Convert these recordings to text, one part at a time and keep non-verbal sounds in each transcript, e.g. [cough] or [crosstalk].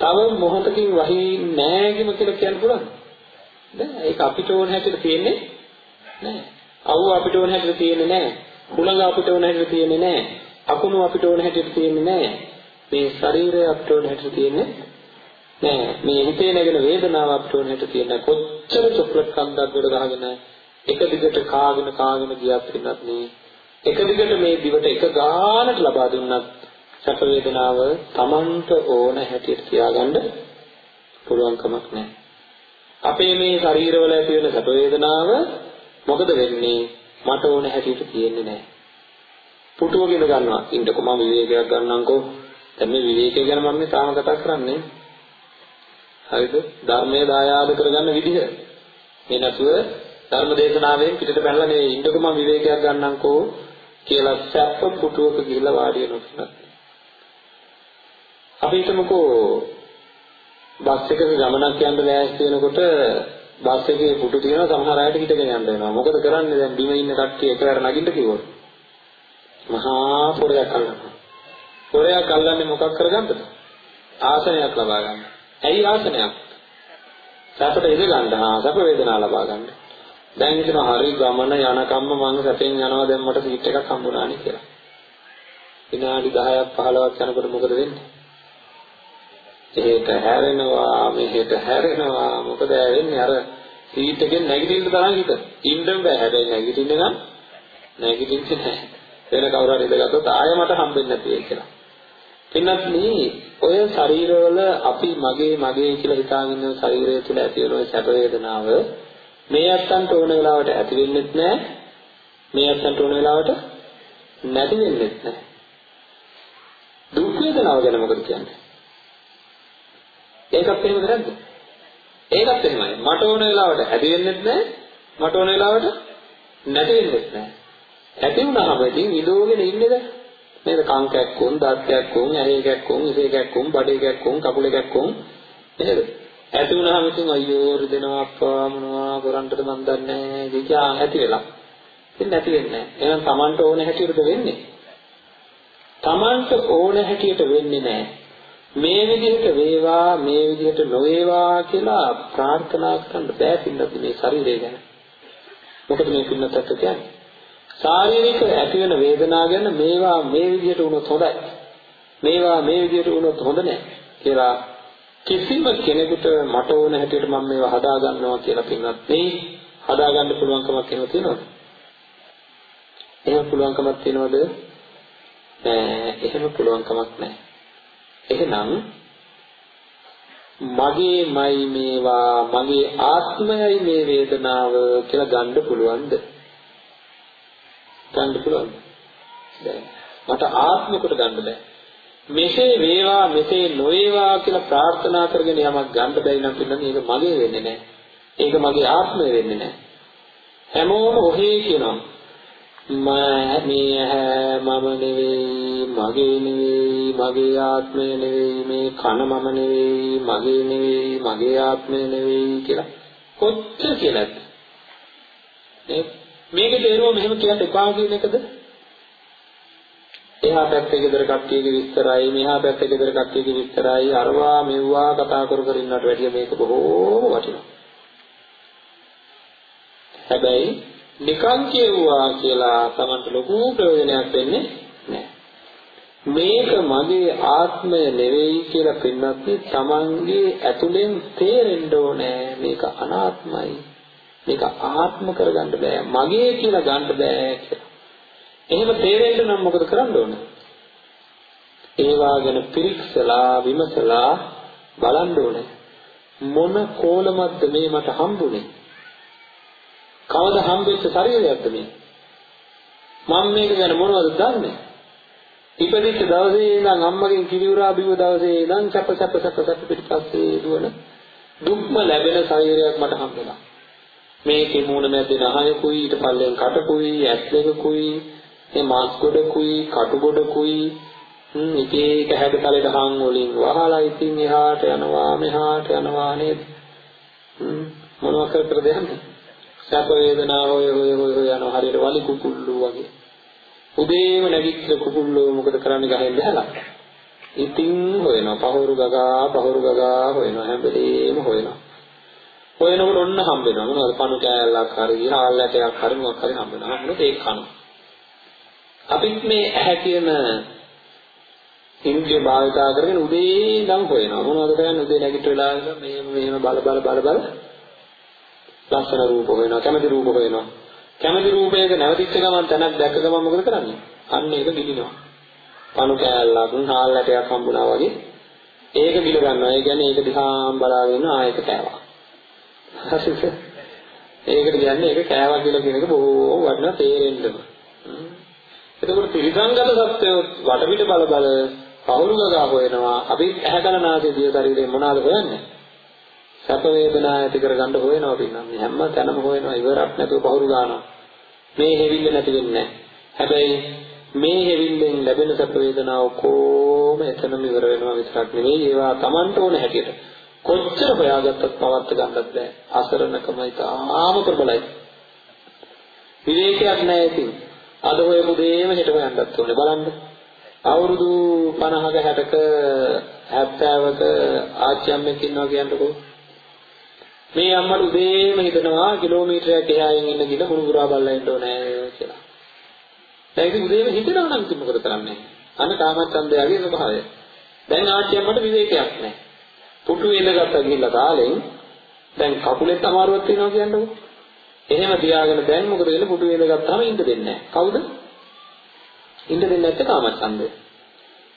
තව මොහොතකින් වහින්නේ නැහැ කියලා කියන්න පුළුවන්. නෑ ඒක අපිට ඕන හැටියට තියෙන්නේ නෑ. අවුව අපිට ඕන හැටියට තියෙන්නේ නෑ. හුළඟ අපිට ඕන හැටියට තියෙන්නේ නෑ. අකුණු අපිට ඕන හැටියට තියෙන්නේ නෑ. මේ ශරීරය අපිට ඕන හැටියට තියෙන්නේ නෑ. මේ හිතේ නැගෙන වේදනාව අපිට ඕන හැටියට තියෙන්නේ කොච්චර චොක්ලට් කන්දක් ගොඩ ගහගෙන එක දිගට කාගෙන කාගෙන ගියත් වෙනත් මේ එක දිගට මේ දිවට එක ගානට ලබා දුන්නත් සැප වේදනාව Tamanට ඕන හැටියට තියාගන්න පුළුවන් කමක් නැහැ. අපේ මේ ශරීරවල ඇති වෙන සැප වේදනාව මොකද වෙන්නේ? මට ඕන හැටියට තියෙන්නේ නැහැ. පුටුවගෙන ගන්නවා. ඉන්නකො මම විවේකයක් ගන්නම්කෝ. දැන් මේ විවේකය ගැන මම මේ තාම කතා කරන්නේ. හරිද? ධර්මයේ දායාද කරගන්න විදිහ. මේ නැතුව ධර්ම දේශනාවෙන් පිටට පැනලා මේ ඉන්නකො මම විවේකයක් ගන්නම්කෝ කියලා සැප පුටුවක ගිහිල්ලා වාඩි වෙනවා. අපි හිතමුකෝ බස් එකක ගමනක් යන්න ලෑස්ති වෙනකොට බස් එකේ පුටු තියෙනවා සමහර අයට හිටගෙන යන්න වෙනවා. මොකද කරන්නේ දැන් බිම ඉන්න කට්ටිය එකවර නගින්න කිව්වොත්. මහා පොරයක් අල්ලනවා. පොරයක් අල්ලන්නේ මොකක් කරගන්නද? ආසනයක් ලබා ගන්න. ඇයි ආසනයක්? සැපට ඉඳ ගන්න. හා සැප වේදනා ලබා ගන්න. දැන් හිතන හරි ගමන යනකම්ම මම සැපෙන් යනවා දැන් මට සීට් එකක් හම්බුණානේ කියලා. විනාඩි 10ක් 15ක් යනකොට මොකද වෙන්නේ? එහෙට හැරෙනවා මෙහෙට හැරෙනවා මොකද වෙන්නේ අර සීට් එකෙන් නැගිටින්න තරම් හිත. ඉන්න බෑ හැබැයි නැගිටින්න නම් නැගිටින්නේ නැහැ. වෙන කවුරු හරි ඉඳගත්තොත් ආයෙ මට හම්බෙන්නේ නැති වෙයි කියලා. පින්නත් මේ ඔය ශරීරවල අපි මගේ මගේ කියලා හිතාගෙන ඉන්න ශරීරය තුළ ඇති වෙන ඔය සැප වේදනාව මේ අත්තන්ට ඕන වෙලාවට ඇති වෙන්නෙත් නැහැ. මේ අත්තන්ට ඕන වෙලාවට නැති වෙන්නෙත් නැහැ. දුක් වේදනාව ගැන මොකද කියන්නේ? ඒකත් එහෙමද නැද්ද? ඒකත් එහෙමයි. මට ඕන වෙලාවට ඇති වෙන්නෙත් නැහැ. මට ඕන වෙලාවට නැති වෙන්නෙත් නැහැ. ඇති වුණාම ඉතින් විදෝගෙන ඉන්නේද? නේද? කං කැක්කුම්, දත් කැක්කුම්, ඇහි කැක්කුම්, ඉසේ කැක්කුම්, බඩේ කැක්කුම්, කකුලේ කැක්කුම් නේද? ඇති වුණාම ඉතින් අයියෝ රිදෙනවා අප්පා මොනවා කරන්නද මන් දන්නේ නැහැ. කියා ඇති වෙලා. ඉතින් නැති වෙන්නේ නැහැ. එහෙනම් Tamanට ඕන හැටියටද වෙන්නේ? Tamanට ඕන හැටියට වෙන්නේ නැහැ. මේ විදිහට වේවා මේ විදිහට නොවේවා කියලා ප්‍රාර්ථනා කරන්න බෑ පින්නත් මේ ශරීරය ගැන. මොකද මේ පින්නත් අත්ත කියන්නේ? ශාරීරික ඇති වෙන වේදනාව ගැන මේවා මේ විදිහට වුණොත් හොඳයි. මේවා මේ විදිහට වුණොත් හොඳ නැහැ කියලා කිසිම කෙනෙකුට මට ඕන හැටියට මම මේවා හදා ගන්නවා කියලා පින්නත් මේ හදා ගන්න පුළුවන් කමක් එහෙම තියෙනවද? එහෙම පුළුවන් කමක් තියෙනවද? නෑ එහෙම පුළුවන් කමක් නෑ. එහෙනම් මගේමයි මේවා මගේ ආත්මයයි මේ වේදනාව කියලා ගන්න පුළුවන්ද? ගන්න පුළුවන්ද? බැහැ. මට ආත්ම කොට ගන්න බෑ. මෙසේ වේවා මෙසේ නොවේවා කියලා ප්‍රාර්ථනා කරගෙන යමක් ගන්න බැරි නම් පින්නන්නේ ඒක මගේ වෙන්නේ නැහැ. ඒක මගේ ආත්මය වෙන්නේ නැහැ. හැමෝම ඔහේ කියනවා මේ මම නෙවෙයි මගේ නෙවෙයි මගේ ආත්මය නෙවෙයි මේ කන මම නෙවෙයි මගේ නෙවෙයි මගේ ආත්මය නෙවෙයි කියලා කොච්චර කියලාද මේකේ තේරුම මෙහෙම කියන්න එපා කියන එකද? එහා පැත්තේ ගෙදර කට්ටියගේ විස්තරයි මෙහා පැත්තේ ගෙදර කට්ටියගේ විස්තරයි අරවා මෙව්වා කතා කර කර ඉන්නට වැඩිය මේක බොහෝම වටිනවා. හැබැයි නිකන් කියුවා කියලා Tamanට ලොකු ප්‍රයෝජනයක් වෙන්නේ නැහැ. මේක මගේ ආත්මය නෙවෙයි කියලා පින්නත් Tamanගේ ඇතුලෙන් තේරෙන්න ඕනේ මේක අනාත්මයි. මේක ආත්ම කරගන්න බෑ. මගේ කියලා ගන්න බෑ කියලා. එහෙම තේරෙන්න නම් මොකද කරන්න ඕනේ? ඒවා ගැන පිරික්සලා විමසලා බලන්න ඕනේ. මොන කෝලමත්ද මේ මට හම්බුනේ? කවද හම්බෙච්ච ශරීරයක්ද මේ? මම මේක ගැන මොනවද දන්නේ? ඉපදිච්ච දවසේ ඉඳන් අම්මගෙන් කිරි උරා බිව දවසේ ඉඳන් සැප සැප සැප සැප පිටපස්සේ දුවන දුක්ම ලැබෙන ශරීරයක් මට හම්බුණා. මේකේ මූණ මැද්දේ නහයකුයි ඊට පල්ලෙන් කටකුයි ඇස් දෙකකුයි මේ මාස් ගොඩකුයි කටු ගොඩකුයි එක එක හැඩ කලෙට හං වලින් වහලා ඉතින් එහාට යනවා මෙහාට යනවා නේද මොනවා කර කර දෙන්නේ සැප වේදනා හොය හොය හොය හොය යන හරියට වලි කුකුල්ලෝ වගේ. උදේම නැගිටලා කුකුල්ලෝ මොකද කරන්නේ? ගහෙන් බහලා. ඉතින් හොයනවා. පහවුරු ගගා පහවුරු ගගා හොයනවා. හැම වෙලේම හොයනවා. හොයනකොට ඔන්න හම්බ වෙනවා මොනවද? පණු කෑල්ලක් හරි හාල් ඇටයක් හරි මොකක් හරි හම්බ වෙනවා මොකද ඒක කනවා. අපිත් මේ ඇහැ කියන ඉන්ද්‍රිය භාවිතා කරගෙන උදේ ඉඳන් හොයනවා. මොනවද කරන්නේ? උදේ නැගිටලා ඉඳන් මෙහෙම මෙහෙම බල බල බල බල. ලස්සන රූප හොයනවා කැමති රූප හොයනවා. කැමති රූපයක නැවතිච්ච ගමන් තැනක් දැක්ක ගමන් මොකද කරන්නේ? අන්න ඒක බිලිනවා පණු කෑල්ලක් හාල් ඇටයක් හම්බුණා වගේ ඒක බිල ගන්නවා. ඒ කියන්නේ ඒක දිහාම බලාගෙන ඉන්න ආයක කෑවා. හරිද? ඒකට කියන්නේ ඒක කෑවා කියලා කියන එක බොහෝ වටිනා තේරෙන්නම. එතකොට ත්‍රිසංගත සත්‍යය වටපිට බල බල පෞරුගා හොයනවා. අපි ඇහැ කන නාසය දිය ශරීරේ මොනවාද හොයන්නේ? සැප වේදනා ඇති කරගන්න හොයනවා පින්නන්නේ හැම තැනම හොයනවා. ඉවරක් නැතුව පහුරු ගන්නවා. මේ හැවිල්ල නැති වෙන්නේ හැබැයි මේ හැවිල්ලෙන් ලැබෙන සැප වේදනා ඔක්කොම එතනම ඉවර වෙනවා විතරක් නෙවෙයි. ඒවා Tamanට ඕන හැටියට කොච්චර හොයාගත්තත් පවත් ගන්නත් බෑ. අසරණකම ඉතාම ප්‍රබලයි. විවේකයක් නැහැ ඉතින්. අද හොයපු දේම හෙට හොයන්නත් ඕනේ. බලන්න. අවුරුදු 50ක 60ක 70ක ආච්චියම්මෙක් ඉන්නවා කියන්නකෝ. මේ අම්මට උදේම හිතනවා කිලෝමීටරයක් එහායින් ඉන්න ගිල මුණුබුරා බල්ලා ඉන්න ඕනේ කියලා. දැන් ඉතින් උදේම හිතනවා නම් ඉතින් මොකද කරන්නේ? අන්න කාමච්ඡන්දයාගේ ස්වභාවය. දැන් ආච්චියම්මට විවේකයක් නැහැ. පුටු එලගත්තා ගිහිල්ලා කාලෙන් දැන් කකුලෙත් අමාරුවක් තියෙනවා කියන්නකෝ. එහෙම තියාගෙන දැන් මොකද වෙන්නේ පුටු එලගත්තාම ඉන්න දෙන්නේ නැහැ. කවුද? ඉන්න දෙන්නේ නැත්තේ කාමච්ඡන්දය.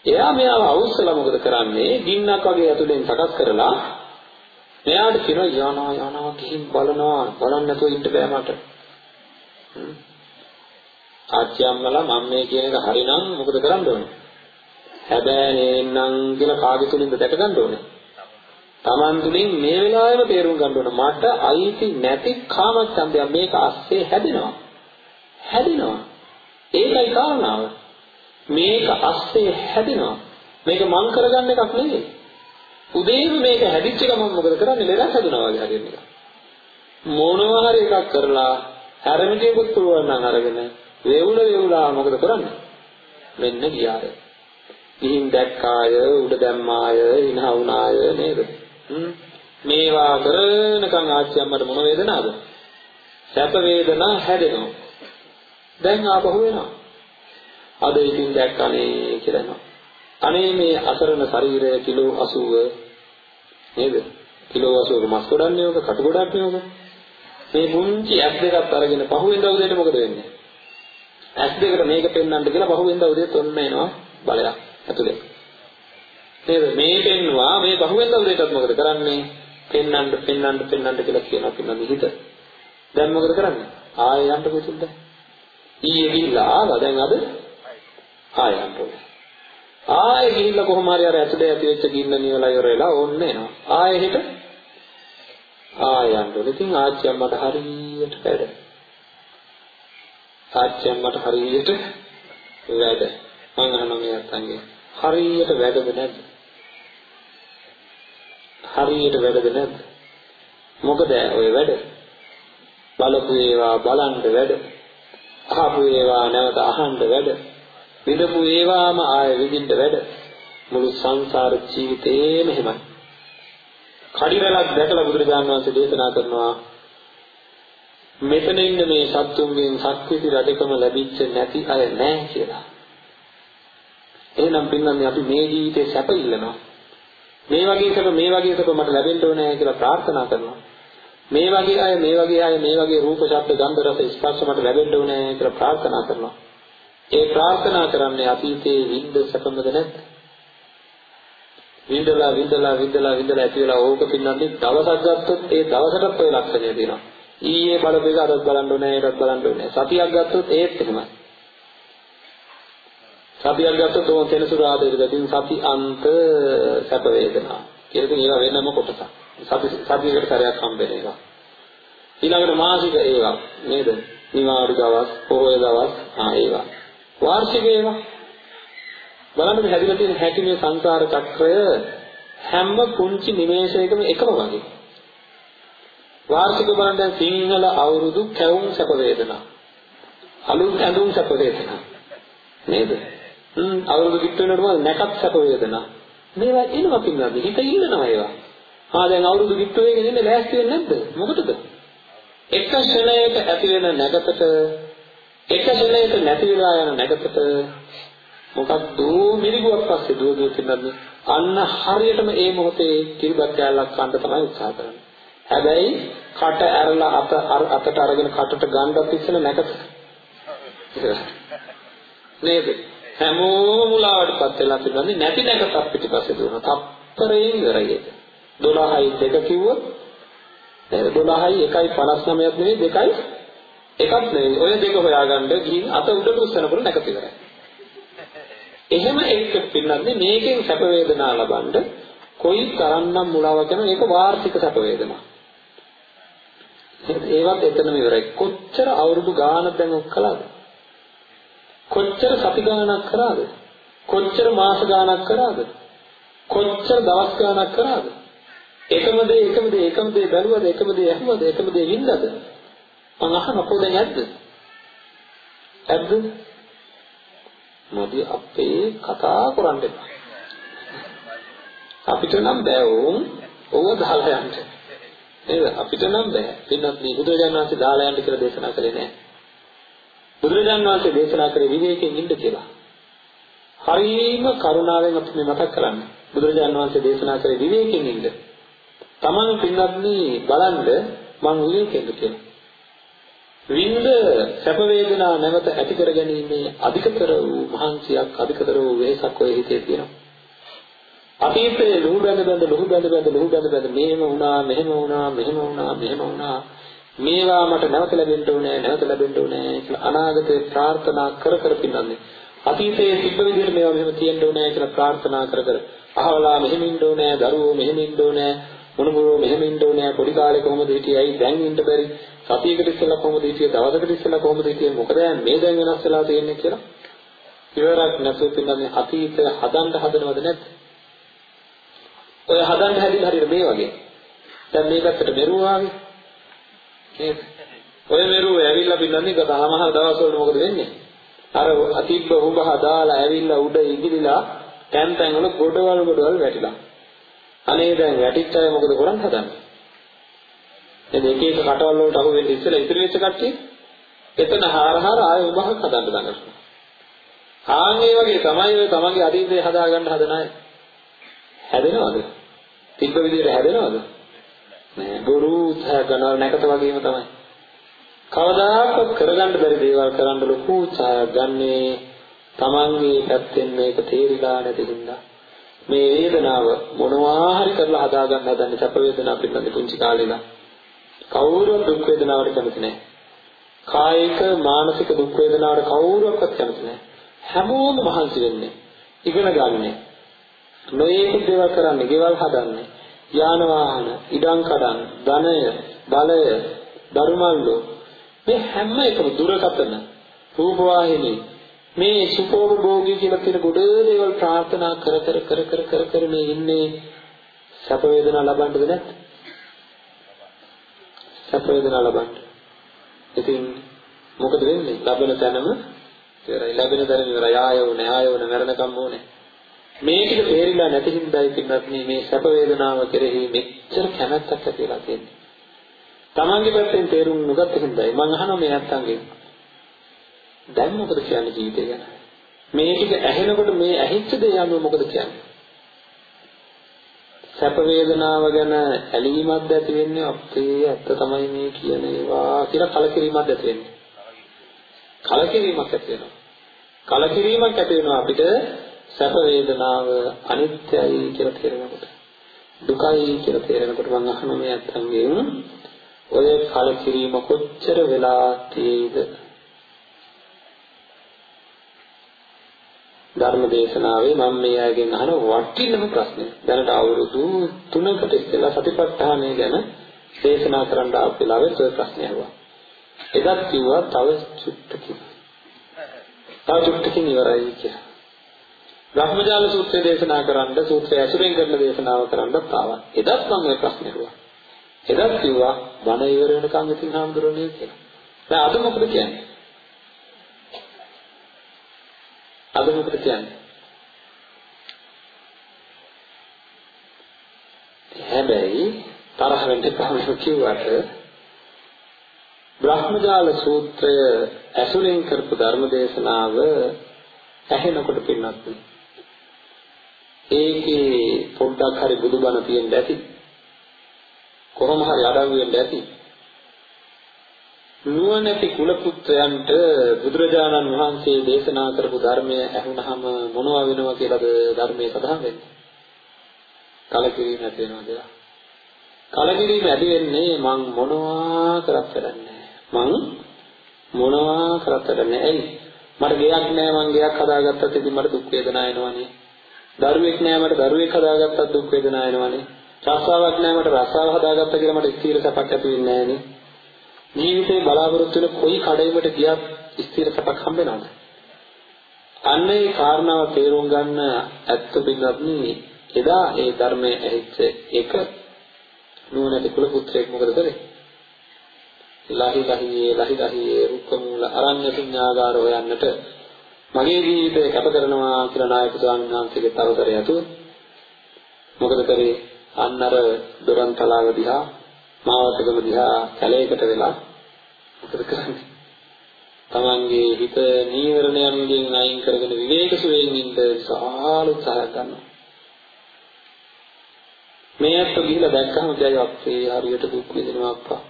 එයා මෙයාව අවුස්සලා මොකද කරන්නේ? ගින්නක් වගේ ඇතුලෙන් සකස් කරලා මෙයාට කියනවා යනවා යනවා ගිහින් බලනවා බලන්න නැතුව ඉන්න බෑ මට. ආච්චියම්මලා මම මේ කියන එක හරිනම් මොකද කරන්න ඕනේ? හැබැයි නේන්නම් කියලා කාගේ තුලින්ද දැක ගන්න ඕනේ? Taman තුලින් මේ වෙලාවෙම තේරුම් ගන්න ඕනේ මට අයිති නැති කාමච්ඡන්දය මේක අස්සේ හැදෙනවා. හැදෙනවා. ඒකයි කාරණාව. මේක අස්සේ හැදෙනවා. මේක මං කරගන්න එකක් නෙවෙයි. උදේම මේක හැදිච්ච ගමන් මොකද කරන්නේ? ලෙඩක් හැදුනා වගේ හරියට නිකන්. මොනවා හරි එකක් කරලා හැරමිටියකුත් පුළුවන් නම් අරගෙන වේවුල වේවුලා මොකද කරන්නේ? මෙන්න ගියාය. ගිහින් දැක්කාය, උඩ දැම්මාය, ඉනහ වුණාය නේද? මේවා කරනකන් ආච්චියම්මට මොන වේදනාවද? සැප වේදනා හැදෙනවා. දැන් ආපහු වෙනවා. අද ඉතින් දැක්කනේ කියලා නෝ. අනේ මේ අසරණ ශරීරය කිලෝ 80 නේද? කිලෝ 80ක මස් ගොඩන්නේ ඔක කටු ගොඩක් නේ ඔක. මේ මුංචි ඇස් දෙකක් අරගෙන පහුවෙන්ද උදේට මොකද වෙන්නේ? ඇස් දෙකට මේක පෙන්වන්න කියලා පහුවෙන්ද උදේට ඔන්න එනවා බලයක් ඇතුලේ. නේද? මේ පෙන්නවා මේ පහුවෙන්ද උදේටත් මොකද කරන්නේ? පෙන්වන්න පෙන්වන්න පෙන්වන්න කියලා කියනවා පින්නන්නේ හිත. දැන් මොකද කරන්නේ? ආයෙ යන්න කොහෙද? ඊයේ ගිහිල්ලා ආවා දැන් අද ආයෙ යන්න ඕනේ. ආයෙ ගිහිල්ලා කොහොම හරි අර ඇතුලේ ඇති වෙච්ච ගින්න නිවලා ඉවර වෙලා ඕන්න එනවා. ආයෙ හිට ආයෙ යන්න ඕනේ. ඉතින් ආච්චි අම්මට හරියට වැඩ. ආච්චි අම්මට හරියට වැඩ. මං අහනවා මේ අත්තන්ගේ. හරියට වැඩද නැද්ද? හරියට වැඩද නැද්ද? මොකද ඔය වැඩ? බලපු ඒවා බලන්න වැඩ. අහපු ඒවා නැවත අහන්න වැඩ. විඳපු ඒවාම ආය විඳින්න වැඩ මුළු සංසාර ජීවිතේම එහෙමයි. කඩිරලක් දැකලා බුදුරජාණන් වහන්සේ දේශනා කරනවා මෙතන ඉන්න මේ සත්තුන්ගෙන් සත්‍විති රජකම ලැබිච්ච නැති අය නැහැ කියලා. එහෙනම් පින්නන්නේ අපි මේ ජීවිතේ සැප ඉල්ලනවා. මේ වගේ සැප මේ වගේ සැප මට ලැබෙන්න ඕනේ කියලා ප්‍රාර්ථනා කරනවා. මේ වගේ අය මේ වගේ අය මේ වගේ රූප ශබ්ද ගන්ධ රස ස්පර්ශ මට ලැබෙන්න ඕනේ කියලා ප්‍රාර්ථනා කරනවා. ඒ ප්‍රාර්ථනා කරන්නේ අතීතයේ විඳ සැපමද නැද්ද? විඳලා විඳලා විඳලා විඳලා ඇති වෙලා ඕක පින්නන්නේ දවසක් ගත්තොත් ඒ දවසටත් ඔය ලක්ෂණය තියෙනවා. ඊයේ බලපෙක අදත් බලන්න ඕනේ ඒකත් බලන්න ඕනේ. සතියක් ගත්තොත් ඒත් එහෙමයි. සතියක් ගත්තොත් ඕන තෙනසුරාදේකදී සති අන්ත සැප වේදනා. කියලා ඉතින් ඒවා වෙනම කොටසක්. සති සතියකට සැරයක් හම්බෙන ඒවා. ඊළඟට මාසික ඒවා නේද? නිවාඩු දවස්, පොහොය දවස්, ආ ඒවා. වාර්ෂික ඒවා. බලන්න මේ හැදිලා තියෙන හැටි මේ සංසාර චක්‍රය හැම පුංචි නිමේෂයකම එකම වගේ. වාර්ෂික බලන්න දැන් සිංහල අවුරුදු කැවුම් සැප වේදනා. අලුත් ඇඳුම් සැප වේදනා. නේද? හ්ම් අවුරුදු කිට්ට වෙනකොට මොකද නැකත් සැප වේදනා. මේවා එනවා පින්නද? හිත ඉන්නනවා ඒවා. ආ දැන් අවුරුදු කිට්ට වෙගෙන ඉන්නේ ලෑස්ති වෙන්නේ නැද්ද? මොකටද? එක ශ්‍රණයක ඇති වෙන නැගතට එක ශ්‍රණයක නැති වෙලා යන නැගතට මොකක්ද මිරිගුවක් පස්සේ දුව දුව පින්නද? අන්න හරියටම ඒ මොහොතේ කිරිබත් කෑල්ලක් කන්න තමයි උත්සාහ කරන්නේ. හැබැයි කට ඇරලා අත අතට අරගෙන කටට ගන්නත් ඉස්සෙල්ල නැකත. නේද? හැමෝම මුලාවටපත් වෙලා තිබුණේ නැති නැකතක් පිටිපස්සේ දුවනවා. තප්පරයෙන් ඉවරයි ඒක. 12යි දෙක කිව්වොත් 12යි 1යි 59ක් නෙවෙයි දෙකයි එකක් නෙවෙයි. ඔය දෙක හොයාගන්න ගිහින් අත උඩට උස්සනකොට නැකත ඉවරයි. එහෙම එක්ක පින්නන්නේ මේකෙන් සැප වේදනා ලබනද කොයි තරම්නම් මුලාවක් කරන මේක වාර්ෂික සැප වේදනා. ඒවත් එතනම ඉවරයි. කොච්චර අවුරුදු ගානක් දැන් ඔක් කළාද? කොච්චර සති ගානක් කරාද? කොච්චර මාස ගානක් කරාද? කොච්චර දවස් ගානක් කරාද? එකම දේ එකම දේ එකම දේ බැලුවද එකම දේ ඇහුවද එකම දේ වින්දද? මං අහන කොහෙද නැද්ද? ඇද්ද? මොදි අපේ කතා කරන්න එපා. අපිට නම් බෑ ඕම් ඕව දාලා යන්න. නේද? අපිට නම් බෑ. පින්නත් මේ බුදුරජාණන් වහන්සේ දාලා යන්න කියලා දේශනා කළේ නෑ. බුදුරජාණන් වහන්සේ දේශනා කරේ විවේකයෙන් ඉන්න කියලා. හරීම කරුණාවෙන් අපි මේ මතක් කරන්නේ. බුදුරජාණන් වහන්සේ දේශනා කරේ විවේකයෙන් ඉන්න. Taman පින්නත් බලන්න මං විවේකයෙන්ද කියලා. විඳ සැප වේදනා නැවත ඇති කර ගැනීමේ අධිකතර වූ මහන්සියක් අධිකතර වූ වෙහසක් ඔය හිතේ තියෙනවා. අතීතයේ ලුහු බැඳ බැඳ ලුහු බැඳ බැඳ ලුහු බැඳ බැඳ මෙහෙම වුණා මෙහෙම වුණා මෙහෙම වුණා මෙහෙම වුණා. මේවා මට නැවත ලැබෙන්න ඕනේ නැවත ලැබෙන්න ඕනේ කියලා අනාගතේ ප්‍රාර්ථනා කර කර පින්නන්නේ. අතීතයේ තිබ්බ විදිහට මේවා මෙහෙම තියෙන්න ඕනේ කියලා ප්‍රාර්ථනා කර කර අහවලා මෙහෙම ඉන්න ඕනේ දරුවෝ මෙහෙම ඉන්න ඕනේ. මොනුබුරෝ මෙහෙම ඉන්න ඕනේ පොඩි කාලේ කොහොමද හිටියයි දැන් ඉන්න බැරි සතියකට ඉස්සෙල්ලා කොහොමද හිටියේ දවසකට ඉස්සෙල්ලා කොහොමද හිටියේ මොකද මේ දැන් වෙනස් වෙලා තියෙන්නේ කියලා ඉවරක් නැතුව පින්නන්නේ අතීතය හදන්න හදනවද නැද්ද ඔය හදන්න හැදිලා හරියට මේ වගේ. දැන් මේ පැත්තට මෙරුවාගේ. නේද? ඔය මෙරුව ඇවිල්ලා පින්නන්නේ ගතහමහ දවස්වල මොකද වෙන්නේ? අර අතිබ්බ හුඹ හදාලා ඇවිල්ලා උඩ ඉගිලිලා තැන් තැන් වල ගොඩවල් ගොඩවල් වැටිලා. අනේ දැන් වැටිච්ච අය මොකද කරන් හදන්නේ? දැන් එක එක කටවල් වලට අහු වෙන්නේ ඉස්සෙල්ලා ඉතිරි වෙච්ච කට්ටිය එතන හාර හාර ආයෙ උභහක් හදන්න දඟලනවා. ආන් ඒ වගේ තමයි ඔය තමන්ගේ අතීතය හදාගන්න හදන අය. හැදෙනවද? තිබ්බ විදිහට හැදෙනවද? නෑ බොරු උත්සාහ කරනවා නැකත වගේම තමයි. කවදාකවත් කරගන්න බැරි දේවල් කරන්න ලොකු උත්සාහයක් ගන්නේ තමන්ගේ පැත්තෙන් මේක තේරිලා නැති හින්දා. මේ වේදනාව මොනවා හරි කරලා හදාගන්න හදන්නේ සැප වේදනාව පිළිබඳ පුංචි කාලේ ඉඳන්. කවුරුත් දුක් වේදනාවට කැමති නෑ. කායික මානසික දුක් වේදනාවට කවුරුවක්වත් කැමති නෑ. හැමෝම මහන්සි වෙන්නේ. ඉගෙන ගන්නනේ. නොයේකුත් දේවල් කරන්නේ, ගෙවල් හදන්නේ, යාන වාහන, ඉඩම් කඩම්, ධනය, බලය, ධර්මල්ලෝ මේ හැම එකම දුරකතන, රූප වාහිනී මේ සුඛෝපභෝගී කියලා තියෙන ගොඩ දේවල් ප්‍රාර්ථනා කර කර කර කර කර කර මේ ඉන්නේ සැප වේදනා ලබන්නද නැත්? සැප වේදනා ලබන්න. ඉතින් මොකද වෙන්නේ? ලබන තැනම ඉවරයි. ලැබෙන තැනම ඉවරයි. ආයෝ නෑ ආයෝ නෑ මරණකම් ඕනේ. මේ ටික තේරිලා නැති හින්දායි පින්නත් මේ සැප වේදනාව කෙරෙහි මෙච්චර කැමැත්තක් ඇති වෙලා තියෙන්නේ. Tamange පැත්තෙන් තේරුම් නොගත්ත හින්දායි මම අහනවා මේ නැත්තන්ගෙන්. දැන් මොකද කියන්නේ ජීවිතය ගැන? මේ ටික ඇහෙනකොට මේ ඇහිච්ච දේ යනුව මොකද කියන්නේ? සැප වේදනාව ගැන ඇලීමක්ද ඇති වෙන්නේ අපේ ඇත්ත තමයි මේ කියන ඒවා කියලා කලකිරීමක් ඇති වෙන්නේ. කලකිරීමක් ඇති වෙනවා. කලකිරීමක් ඇති වෙනවා අපිට සැප වේදනාව අනිත්‍යයි කියලා තේරෙනකොට දුකයි කියලා තේරෙනකොට මම අහන මේ අත්ංගෙන් ඔය කලකිරීම කොච්චර වෙලා තියෙයිද ධර්ම දේශනාවේ මම මේ අයගෙන් අහන වටිනම ප්‍රශ්නය. දැනට අවුරුදු 3කට ඉස්සෙල්ලා සතිපට්ඨානය ගැන දේශනා කරන්න ආපු වෙලාවේ ඔය ප්‍රශ්නය ආවා. එදත් කිව්වා තව චුට්ටකින්. තව චුට්ටකින් ඉවරයි කියලා. බ්‍රහ්මජාල සූත්‍රය දේශනා කරන්න සූත්‍රය ඇසුරෙන් කරන දේශනාව කරන්නත් ආවා. එදත් මම මේ ප්‍රශ්නේ අහුවා. එදත් කිව්වා බණ ඉවර වෙනකම් ඉතින් හාමුදුරනේ කියලා. දැන් අද මොකද කියන්නේ? අද මොකද කියන්නේ? හැබැයි තරහ වෙන්න එපා කිව්වට බ්‍රහ්මජාල සූත්‍රය ඇසුරෙන් කරපු ධර්ම දේශනාව ඇහෙනකොට පින්නත් ඒකේ පොඩ්ඩක් හරි බුදුබණ තියෙන්න ඇති කොහොම හරි අඩංගු වෙන්න ඇති නුවණැති කුල පුත්‍රයන්ට බුදුරජාණන් වහන්සේ දේශනා කරපු ධර්මය ඇහුනහම මොනවා වෙනව කියලාද ධර්මයේ සඳහන් වෙන්නේ? කලකිරීම ඇති වෙනවද? කලකිරීම ඇති වෙන්නේ මං මොනවා කරත් වැඩන්නේ මං මොනවා කරත් වැඩන්නේ ඇයි මට ගෙයක් නෑ මං ගෙයක් හදාගත්තත් ඉතින් මට දුක් වේදනා එනවනේ. දරුවෙක් නෑ මට දරුවෙක් හදාගත්තත් දුක් වේදනා එනවනේ. රස්සාවක් නෑ මට රස්සාව හදාගත්තා කියලා මට ස්ථිර සැපක් ඇති වෙන්නේ නෑනේ ජීවිතේ බලාපොරොත්තු වෙන කොයි කඩේකට ගියත් ස්ථිර සැපක් හම්බෙනවද අන්න ඒ කාරණාව තේරුම් ගන්න ඇත්ත පිළිබඳව එදා ඒ ධර්මයේ ඇහිච්ච එක නුවණැති කුල පුත්‍රයෙක් මොකද කරේ? ලහි ලහියේ ලහි ලහියේ රුක්ක මූල අරණ්‍ය ශුන්‍යාගාර හොයන්නට මගේ ජීවිතය කැප කරනවා කියලා නායක ස්වාමීන් වහන්සේගේ තරතරය ඇතුව මොකද කරේ? අන්න අර දොරන්තලාව දිහා මාවතගම දිහා කැලේකට වෙලා මොකද කරන්නේ? තමන්ගේ හිත නීවරණයන්ගෙන් අයින් කරගෙන විවේක සුවයෙන් ඉන්න විශාල උත්සාහයක් ගන්නවා. මේ අත්තු ගිහිලා දැක්කම කියයි අපේ හරියට දුක් විඳිනවා අප්පා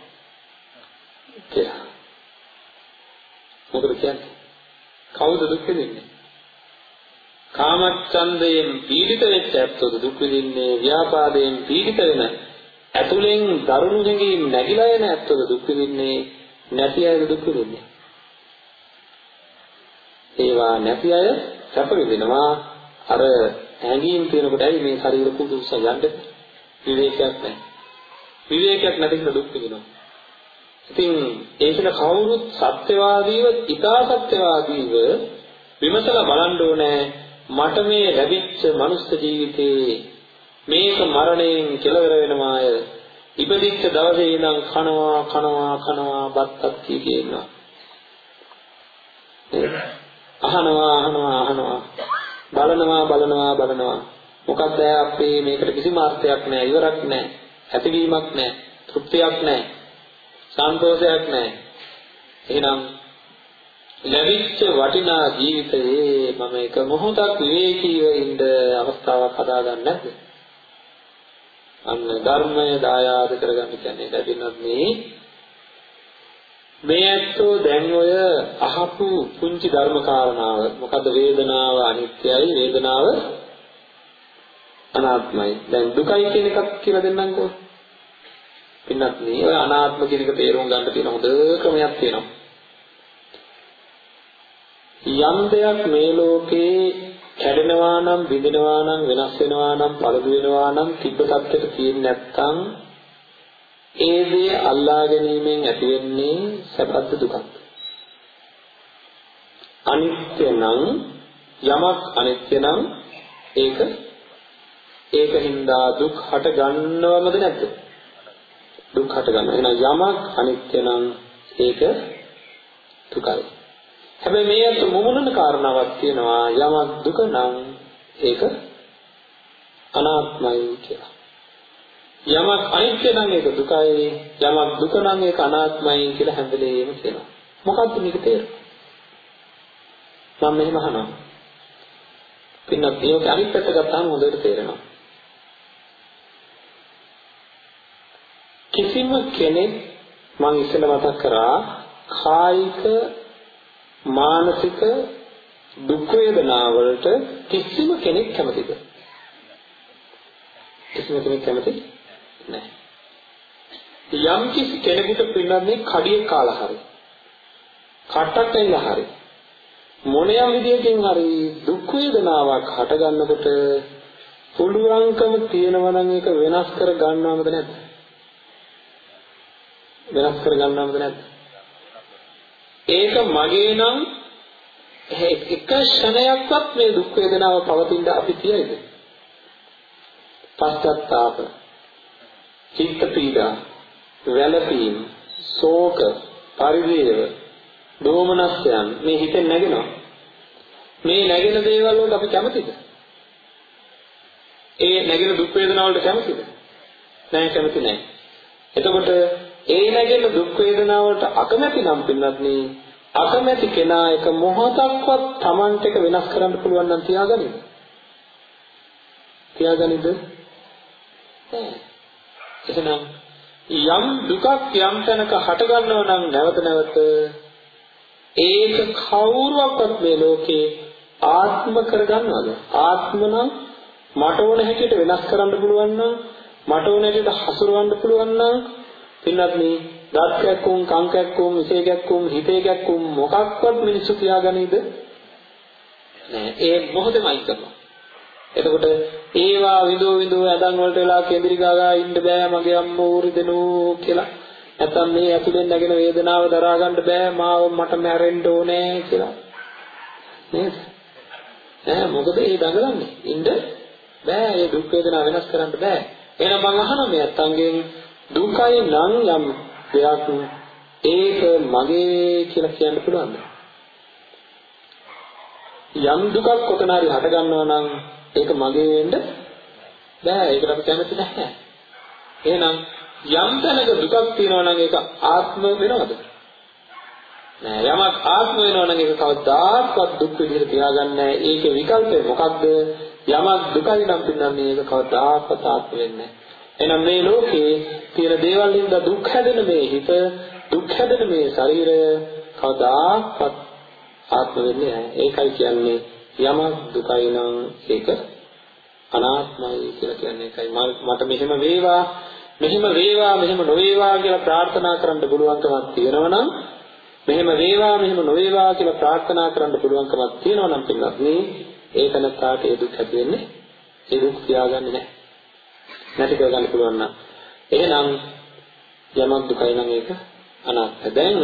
කියලා. මොකද කියන්නේ? කවුද දුක් විඳින්නේ? කාමච්ඡන්දයෙන් පීඩිත වෙච්ච ඇත්තෝද දුක් විඳින්නේ ව්‍යාපාදයෙන් පීඩිත වෙන ඇතුලෙන් දරුණු හැඟීම් නැగిලා එන ඇත්තෝද දුක් විඳින්නේ? නැති අය දුක් විඳින්නේ? ඒවා නැති අය සැප විඳිනවා. අර හැඟීම් තියෙනකොට ඇයි මේ ශරීර කුඩුස යන්නේ. විවේකයක් නැහැ. විවේකයක් නැති නිසා දුක් විඳිනවා. ඉතින් ඒකන කවුරුත් සත්‍යවාදීව, ඊටා සත්‍යවාදීව විමසලා බලන්න ඕනේ. මට මේ ලැබිච්ච මනුස්ස ජීවිතේ මේක මරණයෙන් කෙලවර වෙනවාය. ඉපදිච්ච දවසේ ඉඳන් කනවා කනවා කනවා බත්තක් කියනවා. අහනවා අහනවා අහනවා. බලනවා බලනවා බලනවා. මොකක්ද අපේ මේකට කිසිම අර්ථයක් නැහැ ඉවරක් නැහැ. ඇතිවීමක් නැහැ තෘප්තියක් නැහැ සන්තෝෂයක් නැහැ. එහෙනම් ලැබිච්ච වටිනා ජීවිතයේ මම එක මොහොතක් විවේකීව ඉන්න අවස්ථාවක් හදාගන්න නැද්ද? අන්න ධර්මය දායාද කරගන්න කියන්නේ ලැබෙනත් මේ මේ ඇත්තෝ දැන් ඔය අහපු පුංචි ධර්ම කාරණාව මොකද්ද වේදනාව අනිත්‍යයි වේදනාව අනාත්මයි. දැන් දුකයි කියන එකක් කියලා දෙන්නම්කෝ. පින්නත් මේ ඔය අනාත්ම කියන එක තේරුම් ගන්න තියෙන හොඳ ක්‍රමයක් තියෙනවා. යම් දෙයක් මේ ලෝකේ කැඩෙනවා නම් බිඳෙනවා නම් වෙනස් වෙනවා නම් පළදු වෙනවා නම් තිබ්බ තත්ත්වයට තියෙන්නේ නැත්නම් ඒ දේ අල්ලා ගැනීමෙන් ඇති වෙන්නේ සැපද දුකද අනිත්‍ය නම් යමක් අනිත්‍ය නම් ඒක ඒකින්දා දුක් හට ගන්නවමද නැද්ද? දුක් හට ගන්නවා. එහෙනම් යමක් අනිත්‍ය නම් ඒක දුකයි. හැබැයි මේ අත මොමුණන කාරණාවක් තියෙනවා යමක් දුක නම් ඒක අනාත්මයි කියලා. යමක් අනිත්‍ය නම් ඒක දුකයි යමක් දුක නම් ඒක අනාත්මයි කියලා හැම වෙලේම කියනවා. මොකක්ද මේක තේරුම? මම මෙහෙම අහනවා. පින්නත් මේක අනිත් පැත්ත ගත්තාම හොඳට තේරෙනවා. කිසිම කෙනෙක් මම ඉස්සෙල්ලා මතක් කරා කායික මානසික දුක් වේදනා වලට කිසිම කෙනෙක් කැමතිද? කිසිම කෙනෙක් කැමති නැහැ. යම් කිසි කෙනෙකුට පින්නන්නේ කඩිය කාලා හරි. කට්ටක් ඇවිල්ලා හරි. මොනියම් විදියකින් හරි දුක් වේදනාවක් හට ගන්නකොට පුළුවන්කම තියෙනවා නම් ඒක වෙනස් කර ගන්නවමද නැද්ද? වෙනස් කර ගන්නවද නැද්ද? ඒක මගේ නම් එක ක්ෂණයක්වත් මේ දුක් වේදනාව පවතින අපි කියයිද? පස්සත්තාප, චිත්ත පීඩා, වැළපීම්, ශෝක, පරිදේව, දෝමනස්යන් මේ හිතෙන් නැගෙනවා. මේ නැගෙන දේවල් වලට අපි කැමතිද? ඒ නැගෙන දුක් වේදනා වලට කැමතිද? නෑ කැමති නෑ. එතකොට ඒ නැගෙන දුක් වේදනා වලට අකමැති නම් පින්නත් නේ අකමැති කෙනා එක මොහොතක්වත් Tamanට එක වෙනස් කරන්න පුළුවන් නම් තියාගනිද? තියාගනිද? එහෙනම් යම් දුකක් යම් තැනක හට ගන්නව නම් නැවත නැවත ඒක කවුරුවක්වත් මේ ලෝකේ ආත්ම කරගන්නවද? ආත්ම නම් මට ඕන හැටියට වෙනස් කරන්න පුළුවන් නම් මට ඕන හැටියට හසුරවන්න පුළුවන් නම් පින්නත් මේ දත් කැක්කුම් කන් කැක්කුම් ඉසේ කැක්කුම් හිතේ කැක්කුම් මොකක්වත් මිනිස්සු තියාගනීද නෑ ඒ මොහොතේම අයින් කරනවා. එතකොට ඒවා විදෝ විදෝ ඇඳන් වලට වෙලා කේන්ද්‍රි ගාගා ඉන්න බෑ මගේ අම්මෝ උරිදෙනෝ කියලා. නැත්නම් මේ ඇතුලෙන් නැගෙන වේදනාව දරා ගන්න බෑ මාව මට මැරෙන්න ඕනේ කියලා. නේද? ඈ මොකද ඒ දඟලන්නේ? ඉන්න බෑ ඒ දුක් වේදනා වෙනස් කරන්න බෑ. එහෙනම් මං අහනවා මේ අත්තන්ගෙන් දුකයි නම් යම් දෙයක් ඒක මගේ කියලා කියන්න පුළුවන්ද? යම් දුකක් කොතන හරි හට ගන්නවා නම් ඒක මගේ වෙන්න බෑ ඒකට අපි කැමති නැහැ. එහෙනම් යම් තැනක දුකක් තියෙනවා නම් ඒක ආත්ම වෙනවද? නෑ යමක් ආත්ම වෙනවා නම් ඒක කවදාවත් දුක් විදිහට තියාගන්නේ නෑ. ඒකේ විකල්පය මොකක්ද? යමක් දුකයි නම් පින්නන්නේ ඒක කවදාවත් ආත්ම වෙන්නේ නෑ. එහෙනම් මේ ලෝකේ තියෙන දේවල් හින්දා දුක් හැදෙන මේ හිත දුක් හැදෙන මේ ශරීරය කවදාවත් ආත්ම වෙන්නේ නැහැ. ඒකයි කියන්නේ යමක් දුකයි නම් ඒක අනාත්මයි කියලා කියන්නේ ඒකයි. මට මෙහෙම වේවා මෙහෙම වේවා මෙහෙම නොවේවා කියලා ප්‍රාර්ථනා කරන්න පුළුවන්කමක් තියෙනවා නම් මෙහෙම වේවා මෙහෙම නොවේවා කියලා ප්‍රාර්ථනා කරන්න පුළුවන්කමක් තියෙනවා නම් පින්වත් මේ ඒකනතාවට ඒ දුක් ඇති වෙන්නේ ඒ දුක් තියාගන්නේ නැහැ. නැති කරගන්න පුළුවන් නම් එහෙනම් යමක් දුකයි නම් ඒක අනාත්ම. දැන්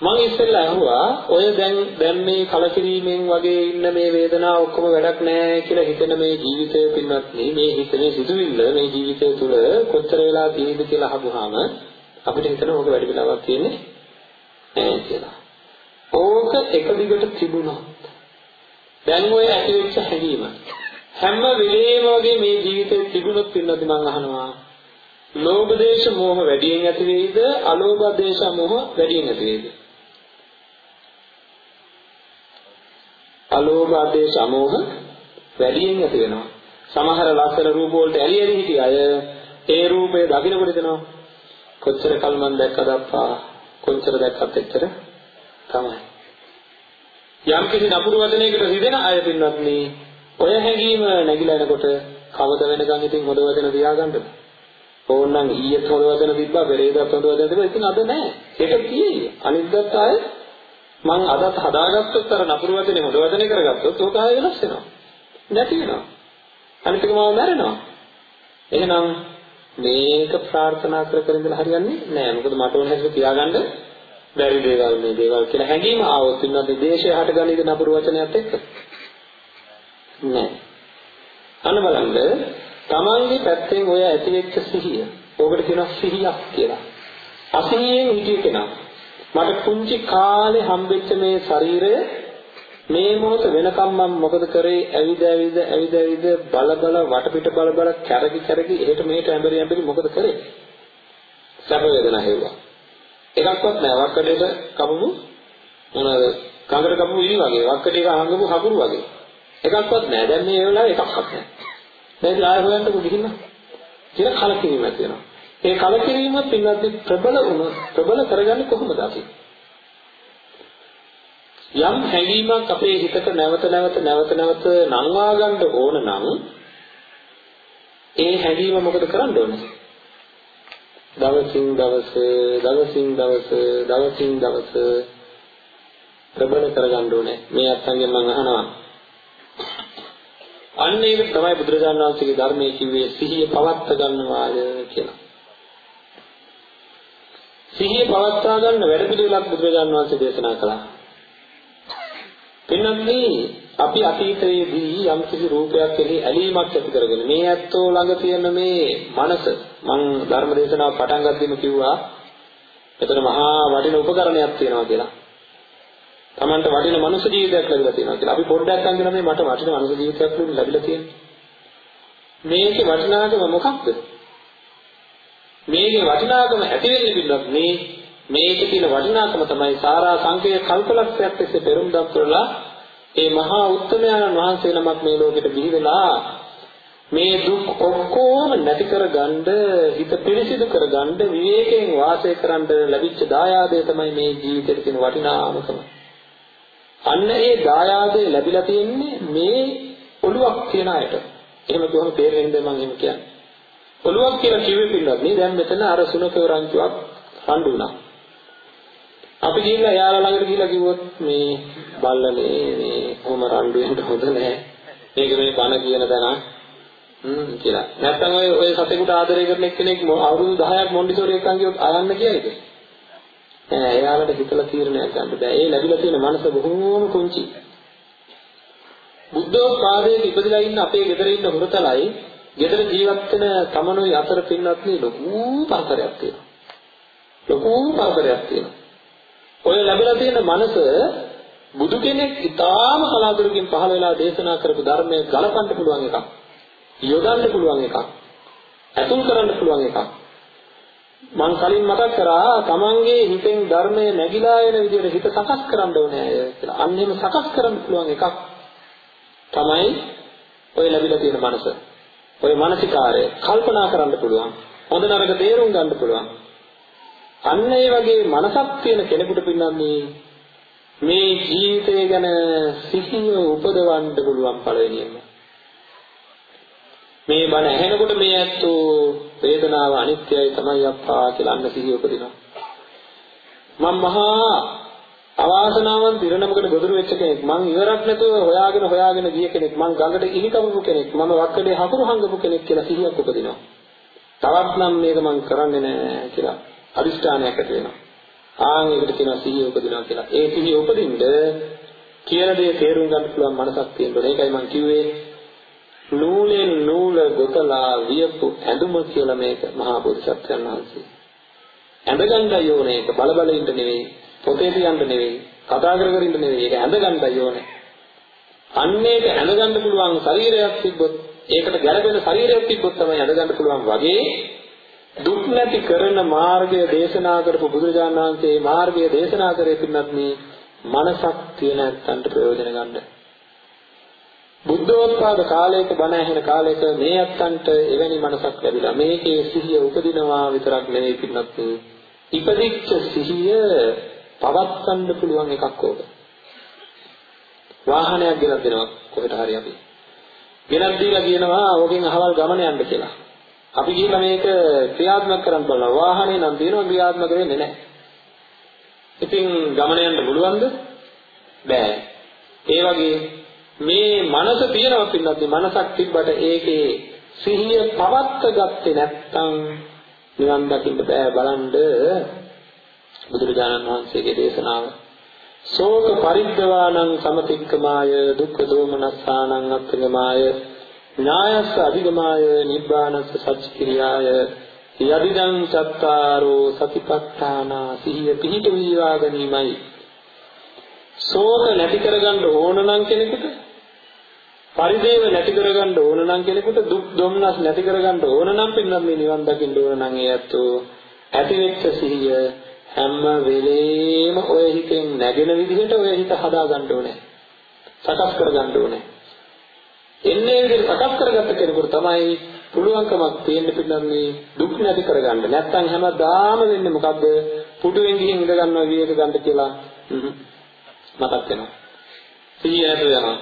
මම ඉස්සෙල්ලා අහුවා ඔය දැන් දැන් මේ කලකිරීමෙන් වගේ ඉන්න මේ වේදනාව ඔක්කොම වැඩක් නෑ කියලා හිතෙන මේ ජීවිතය පින්වත් මේ හිතේ සිදුවිල්ල මේ ජීවිතය තුළ කොච්චර වෙලා තියෙද කියලා අහුවාම අපිට හිතන ඕක වැඩි වෙලාවක් තියෙන්නේ නෑ කියලා. ඕක එක දිගට තිබුණොත් දැන් ඔය ඇතිවෙච්ච හැඟීම හැම වෙලේම වගේ මේ ජීවිතේ තිබුණොත් පින්නදී මම අහනවා ලෝභ දේශ මොහ වැඩියෙන් ඇති වෙයිද? අලෝභ දේශ මොහ වැඩියෙන් ඇති වෙයිද? අලෝභ දේශ මොහ වැඩියෙන් ඇති වෙනවා. සමහර ලස්සන රූප වලට ඇලි ඇලි හිටිය අය ඒ රූපේ දකින්නකොට දෙනවා. කොච්චර කල් මන් දැක්කද අප්පා? කොච්චර දැක්කත් එච්චර තමයි. යම් කිසි නපුරු වදනයකට රිදෙන අය පින්වත් මේ ඔය හැඟීම නැగిලා එනකොට කවද වෙනකන් ඉතින් හොඳ වචන තියාගන්නද? ඕනනම් ඊයේත් හොඳ වචන තිබ්බා, පෙරේදත් හොඳ වචන තිබ්බා. ඉතින් අද නැහැ. ඒක තියෙයි. අනිද්දාත් ආයේ මං අදත් හදාගත්තොත් අර නපුරු වචනේ හොඳ වචනේ කරගත්තොත් ඕක ආයෙ වෙනස් වෙනවා. නැති වෙනවා. අනිත් එකම මැරෙනවා. එහෙනම් මේක ප්‍රාර්ථනා කර කර ඉඳලා හරියන්නේ නැහැ. මොකද මට ඕන හැටියට තියාගන්න බැරි දේවල් මේ දේවල් කියලා හැඟීම ආවොත් ඉන්නත් දේශය හටගන්නේ නපුරු වචනයත් එක්ක. නෑ. අන්න බලන්න තමන්ගේ පැත්තෙන් ඔය ඇතිවෙච්ච සිහිය. ඕකට කියනවා සිහියක් කියලා. අසිහියෙන් හිටිය කෙනා. මට පුංචි කාලේ හම්බෙච්ච මේ ශරීරය මේ මොහොත වෙනකම් මම මොකද කරේ? ඇවිද ඇවිද ඇවිද ඇවිද බල බල වටපිට බල බල කැරකි කැරකි එහෙට මෙහෙට ඇඹරි ඇඹරි මොකද කරේ? සැප වේදනා හේවුවා. එකක්වත් නෑ වක්කඩේට කපපු මොනවාද? කඟට කපපු ඉලි වගේ වක්කඩේක හංගපු හකුරු වගේ. එකක්වත් නැහැ. දැන් මේ වෙලාවේ එකක්වත් නැහැ. දැන් ආය හොයන්නකො ගිහින් කියලා කලකිරීමක් වෙනවා. ඒ කලකිරීම පින්වත් ප්‍රබල වුණ ප්‍රබල කරගන්නේ කොහොමද අපි? යම් හැඟීමක් අපේ හිතට නැවත නැවත නැවත නැවත නංවා ගන්න ඕන නම් ඒ හැඟීම මොකද කරන්න ඕනේ? දවසින් දවස දවසින් දවස දවසින් දවස ප්‍රබල කරගන්න ඕනේ. මේ අත්ංගෙන් මම අහනවා අන්න ඒක තමයි බුදුරජාණන් වහන්සේගේ ධර්මයේ කිව්වේ සිහිය පවත්ත ගන්නවාය කියලා. සිහිය පවත්වා ගන්න වැඩ පිළිවෙලක් බුදුරජාණන් වහන්සේ දේශනා කළා. පින්නන්නේ අපි අතීතයේදී යම් කිසි රූපයක් කෙරෙහි ඇලීමක් ඇති කරගෙන මේ ඇත්තෝ ළඟ තියෙන මේ මනස මම ධර්ම දේශනාව පටන් ගද්දිම කිව්වා එතන මහා වටින උපකරණයක් තියෙනවා කියලා. Tamanට වටින මනුෂ්‍ය ජීවිතයක් ලැබිලා තියෙනවා කියලා. අපි පොඩ්ඩක් අංගන මේ මට වටින මනුෂ්‍ය ජීවිතයක් ලැබිලා තියෙනවා. මේකේ වටිනාකම මොකක්ද? මේකේ වටිනාකම ඇති වෙන්නේ පිළිබඳ මේ මේකේ තියෙන වටිනාකම තමයි සාරා සංකේය කල්පලක්ෂයක් තිස්සේ පෙරම් දක්වලා ඒ මහා උත්තමයන් වහන්සේ නමක් මේ ලෝකෙට බිහි වෙලා මේ දුක් ඔක්කොම නැති කරගන්න හිත පිරිසිදු කරගන්න විවේකයෙන් වාසය කරන්න ලැබිච්ච දායාදය තමයි මේ ජීවිතේ තියෙන වටිනාකම. අන්න ඒ දායාදේ ලැබිලා තියෙන්නේ මේ ඔළුවක් තියන අයට. එහෙම කියවම තේරෙන්නේ මම එහෙම කියන්නේ. ඔළුවක් කියලා කිව්වෙ පිළිවත් නේ දැන් මෙතන අර සුනකේ රංචුවක් රණ්ඩු වුණා. අපි ගිහිල්ලා එයාලා ළඟට ගිහිල්ලා කිව්වොත් මේ බල්ලනේ මේ කොහොම රණ්ඩු වෙන්න හොඳ නැහැ. මේක මේ බන කියන දණ හ්ම් කියලා. නැත්තම් ඔය ඔය සතෙකුට ආදරය කරන එක්කෙනෙක් අවුරුදු 10ක් මොන්ඩිසෝරි එකක් ගියොත් ආයන්න කියයිද? නෑ එයාලට හිතලා තීරණයක් ගන්න බෑ. ඒ ලැබිලා තියෙන මනස බොහෝම කුංචි. බුද්ධෝත්පාදයේ ඉපදලා ඉන්න අපේ ගෙදර ඉන්න හුරතලයි ගෙදර ජීවත් වෙන තමනුයි අතර පින්නත් නේ ලොකු පරතරයක් තියෙනවා. ලොකු පරතරයක් තියෙනවා. ඔය ලැබිලා තියෙන මනස බුදු කෙනෙක් ඊටාම කලාතුරකින් පහළ වෙලා දේශනා කරපු ධර්මයේ ගලපන්න පුළුවන් එකක්. යොදන්න පුළුවන් එකක්. ඇතුල් කරන්න පුළුවන් එකක්. මං කලින් මතක් කරා තමන්ගේ හිතෙන් ධර්මය නැగిලා එන විදිහට හිත සකස් කරන්න ඕනේ කියලා. අන්න එහෙම සකස් කරන්න පුළුවන් එකක් තමයි ඔය ලැබිලා තියෙන මනස. ඔය මානසිකාරය කල්පනා කරන්න පුළුවන්. හොඳ නරක තේරුම් ගන්න පුළුවන්. අන්න ඒ වගේ මනසක් තියෙන කෙනෙකුට පින්නන්නේ මේ ජීවිතය ගැන සිහිය උපදවන්න පුළුවන් පළවෙනියෙන්ම. මේ බණ ඇහෙනකොට මේ ඇත්තෝ වේදනාව අනිත්‍යයි තමයි අප්පා කියලා අන්න සිහිය උපදිනවා. මම මහා අවාසනාවන් තිරනමකට ගොදුරු වෙච්ච කෙනෙක්. මං ඉවරක් නැතුව හොයාගෙන හොයාගෙන ගිය කෙනෙක්. මං ගඟට ඉනිකමපු කෙනෙක්. මම වක්කඩේ හකුරු හංගපු කෙනෙක් කියලා සිහියක් උපදිනවා. තවත් නම් මේක මං කරන්නේ නැහැ කියලා අදිෂ්ඨානයක් ඇති වෙනවා. ආන් ඒකට කියනවා සිහිය උපදිනවා කියලා. ඒ සිහිය උපදින්න කියන දේ තේරුම් ගන්න පුළුවන් මනසක් තියෙන්න ඕනේ. ඒකයි මං කිව්වේ නූලෙන් නූල ගොතලා වියපු ඇඳුම කියලා මේක මහා බෝධිසත්වයන් වහන්සේ. ඇඳගන්නයි ඕනේ ඒක බල බල ඉන්න නෙවෙයි, පොතේ තියන්න නෙවෙයි, කතා කර කර ඉන්න නෙවෙයි. ඒක ඇඳගන්නයි ඕනේ. අන්න ඒක ඇඳගන්න පුළුවන් ශරීරයක් තිබ්බොත්, ඒකට ගැළපෙන ශරීරයක් තිබ්බොත් තමයි ඇඳගන්න පුළුවන් වගේ දුක් නැති කරන මාර්ගය දේශනා කරපු බුදුරජාණන් වහන්සේ මාර්ගය දේශනා කරේ පින්නත් මේ මනසක් තියෙන ඇත්තන්ට ප්‍රයෝජන ගන්න. බුද්ධෝත්පාද කාලයක බණ ඇහෙන කාලයක මේ අත්තන්ට එවැනි මනසක් ලැබිලා මේකේ සිහිය උපදිනවා විතරක් නෙවෙයි පින්නත් ඉපදිච්ච සිහිය පවත්වන්න පුළුවන් එකක් ඕක. වාහනයක් ගෙනත් දෙනවා කොහෙට හරි අපි. ගෙනත් දීලා කියනවා ඕකෙන් අහවල් ගමන යන්න කියලා. අපි ගිහිල්ලා මේක ක්‍රියාත්මක කරන්න බලනවා. වාහනේ නම් තියෙනවා ක්‍රියාත්මක වෙන්නේ නැහැ. ඉතින් ගමන යන්න පුළුවන්ද? බෑ. ඒ වගේ මේ මනස තියෙනවා පින්නත් මනසක් තිබ්බට ඒකේ සිහිය පවත්ත ගත්තේ නැත්නම් නිවන් දකින්න බෑ බලන්න. බුදුරජාණන් වහන්සේගේ දේශනාව. ශෝක පරිද්දවානං සමතික්කමාය දුක්ඛ දෝමනස්සානං අත්ථගමාය ඥායස්ස අධිගමාය නිබ්බානස්ස සච්චිකිරියාය යදිදං චත්තාරෝ සතිපට්ඨාන සිහිය පිහිට වීවා ගැනීමයි. ශෝක නැති කරගන්න ඕන නම් කෙනෙකුට පරිදේව නැති කරගන්න ඕන නම් කෙනෙකුට දුක් දුම්නස් නැති කරගන්න ඕන නම් පින්නම් මේ නිවන් දකින්න ඕන නම් ඒ ඇත්තෝ ඇතිවෙච්ච සිහිය හැම වෙලේම ඔය හිතෙන් නැගෙන විදිහට ඔය හිත හදා ගන්න ඕනේ. සකස් කර ගන්න ඕනේ. එන්නේ විදිහට සකස් කරගත්ත කෙනෙකුට තමයි පුළුවන්කමක් තියෙන්න පින්නම් මේ දුක් නැති කරගන්න. නැත්තම් හැමදාම වෙන්නේ මොකද්ද? පුටුවෙන් ගිහින් ඉඳ ගන්නවා විවේක ගන්න කියලා මතක් වෙනවා. සිහිය නැතු වෙනවා.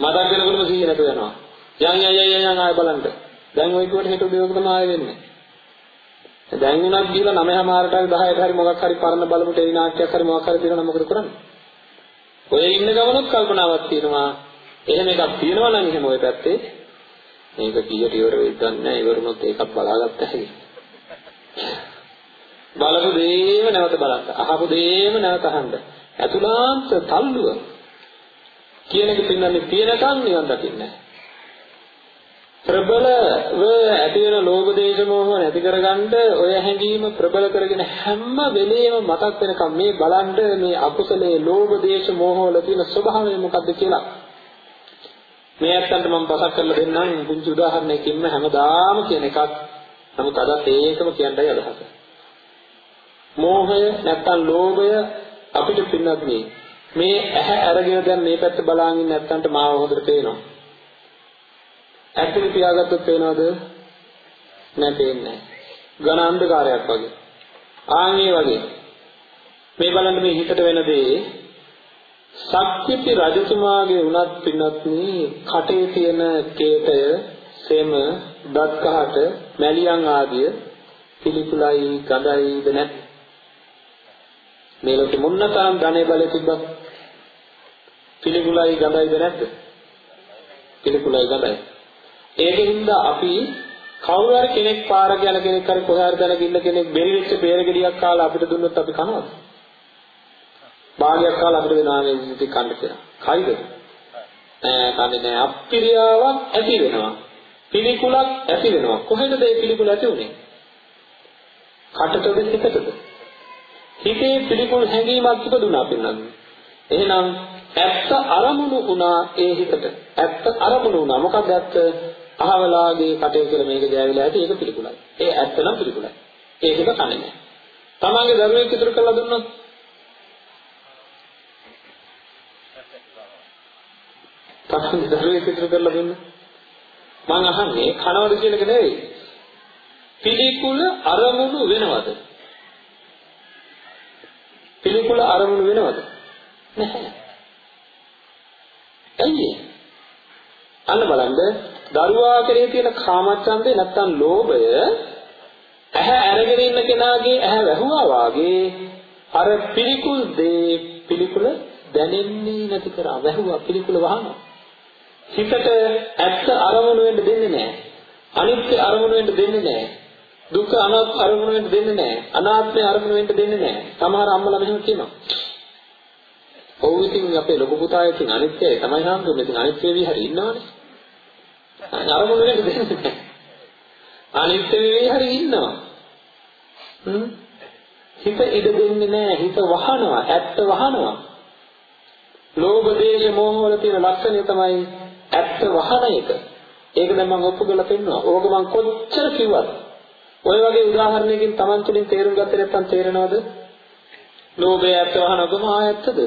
මතක් වෙනකොටම සිහිය නැතු වෙනවා. යන් යන් යන් යන් ආය බලන්න. දැන් ඔය කිව්වට හෙට උදේවක තමයි ආය වෙන්නේ. දැන් උනත් ගිහලා 9:00මාරට හරි 10:00ට හරි මොකක් හරි පරණ බලමු ටෙලි නාට්‍යයක් හරි මොකක් හරි දෙනවා නම් මොකද කරන්නේ? ඔය ඉන්න ගමනොත් කල්පනාවක් තියෙනවා. එහෙම එකක් තියෙනවා නම් එහෙම ඔය පැත්තේ මේක කීයට ඉවර වෙයිද නැහැ ඉවරුනොත් ඒකත් බලාගත්ත හැකි. බලපු දේම නැවත බලන්න. අහපු දේම නැවත අහන්න. අතුලාන්ත තල්ලුව කියන එක පින්නන්නේ තියෙනකන් නිවන් දකින්නේ නැහැ. ප්‍රබලව ඇති වෙන ලෝභ දේශ මොහ නැති කරගන්න ඔය හැඟීම ප්‍රබල කරගෙන හැම වෙලේම මතක් වෙනකම් මේ බලන්න මේ අකුසලයේ ලෝභ දේශ මොහ වල තියෙන ස්වභාවය මොකද්ද කියලා මේ ඇත්තන්ට මම පසක් කරලා දෙන්නම් පුංචි උදාහරණයකින්ම හැමදාම කියන එකක් නමුත් අදත් ඒකම කියන්නයි අදහස. මෝහය නැත්තම් ලෝභය අපිට පින්නත් මේ මේ ඇහැ අරගෙන දැන් මේ පැත්ත බලාගෙන ඉන්න නැත්තන්ට මාව හොඳට පේනවා. ඇත්තට පියාගත්තොත් පේනවද? නෑ පේන්නේ නෑ. ඝන අන්ධකාරයක් වගේ. ආන්ගේ වගේ. මේ බලන්න මේ හිතට වෙන දේ සක්විති රජතුමාගේ උනත් පින්වත්නි කටේ තියෙන කේතය, සෙම, දත් කහට, මැලියන් ආදිය පිළිකුලයි, ගඳයිද නැත්. මේ ලෝකෙ මොන්නතරම් ධනෙ බලය තිබ්බත් පිළිකුලයි ගඳයිද නැද්ද? පිළිකුලයි ගඳයි. ඒකින්ද අපි කවුරු හරි කෙනෙක් පාර යන කෙනෙක් හරි කොහේ හරි දැනග ඉන්න කෙනෙක් බෙරි වෙච්ච බේරගෙඩියක් කාලා අපිට දුන්නොත් අපි කනවද? භාගයක් කාලා අපිට වෙනවා මේ ඉති කන්න කියලා. කයිද? ඈ කන්නේ නෑ. අප්පිරියාවක් ඇති වෙනවා. පිළිකුලක් ඇති වෙනවා. කොහෙද මේ පිළිකුල ඇති උනේ? කටටද හිතටද? හිතේ පිළිකුල් හැඟීමක් ඉපදුනා පින්නන්නේ. එහෙනම් ඇත්ත අරමුණු වුණා ඒ හිතට. ඇත්ත අරමුණු වුණා. මොකක්ද ඇත්ත? අහවලාගේ කටේ කියලා මේක ගෑවිලා ඇති ඒක පිළිකුලයි. ඒ ඇත්ත නම් පිළිකුලයි. ඒක කන්නේ නැහැ. තමන්ගේ ධර්මයේ ඉතුරු කරලා දුන්නොත් තමන්ගේ ධර්මයේ ඉතුරු කරලා දුන්න මං අහන්නේ කනවද කියන එක නෙවෙයි. පිළිකුල අරමුණු වෙනවද? පිළිකුල අරමුණු වෙනවද? නැහැ. ඇයි අන්න බලන්න දරුවා කෙරේ තියෙන කාමච්ඡන්දේ නැත්තම් ලෝභය ඇහැ අරගෙන ඉන්න කෙනාගේ ඇහැ වැහුවා වාගේ අර පිළිකුල් දේ පිළිකුල දැනෙන්නේ නැති කරා වැහුවා පිළිකුල වහනවා හිතට ඇත්ත අරමුණු වෙන්න දෙන්නේ නැහැ අනිත්‍ය අරමුණු වෙන්න දෙන්නේ නැහැ දුක්ඛ අනාත්ම අරමුණු වෙන්න දෙන්නේ නැහැ අනාත්මය අරමුණු වෙන්න දෙන්නේ නැහැ සමහර අම්මලා මෙහෙම කියනවා ඔව් ඉතින් අපේ ලොකු පුතා ඉතින් අනිත්‍යයි තමයි හම්බුනේ. ඉතින් අනිත්‍ය වෙවි හරි ඉන්නවනේ. අරමුණු වෙන්න දෙන්නේ නැහැ. අනිත්‍ය වෙවි හරි ඉන්නවා. හ්ම්. හිත ඉඩ දෙන්නේ නැහැ. හිත වහනවා. ඇත්ත වහනවා. ලෝභ දේශ මොහ වල තියෙන ලක්ෂණය තමයි ඇත්ත වහන එක. ඒක දැන් මම ඔප්පු කරලා පෙන්නනවා. ඕක මම කොච්චර කිව්වද? ඔය වගේ උදාහරණයකින් Taman තුලින් තේරුම් ගත්තේ නැත්නම් තේරෙනවද? ලෝභය ඇත්ත වහනකොම ආ ඇත්තද?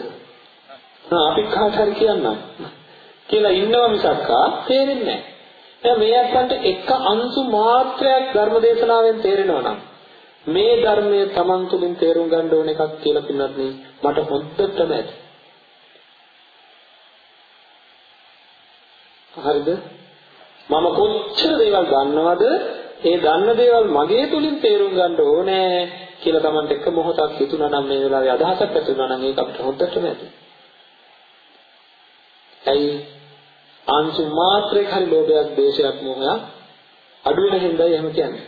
අපි කාට හරි කියන්නම් කියලා ඉන්නවා මිසක්කා තේරෙන්නේ නැහැ. දැන් මේ අත්තන්ට එක අංශු මාත්‍රයක් ධර්ම දේශනාවෙන් තේරෙනවා නම් මේ ධර්මයේ Taman තුලින් තේරුම් ගන්න ඕන එකක් කියලා පින්නත් මට හොද්දටම ඇති. හරිද? මම කොච්චර දේවල් දන්නවද? ඒ දන්න දේවල් මගේ තුලින් තේරුම් ගන්න ඕනේ කියලා Tamanට එක මොහොතක් හිතුණා නම් මේ වෙලාවේ අදහසක් ඇති වුණා නම් ඒක අපිට හොද්දටම ඇති. ඇයි අංශු මාත්‍රයක හරි ලෝභයක්, දේශයක්, මොහයක් අඩු වෙන හින්දායි එහෙම කියන්නේ.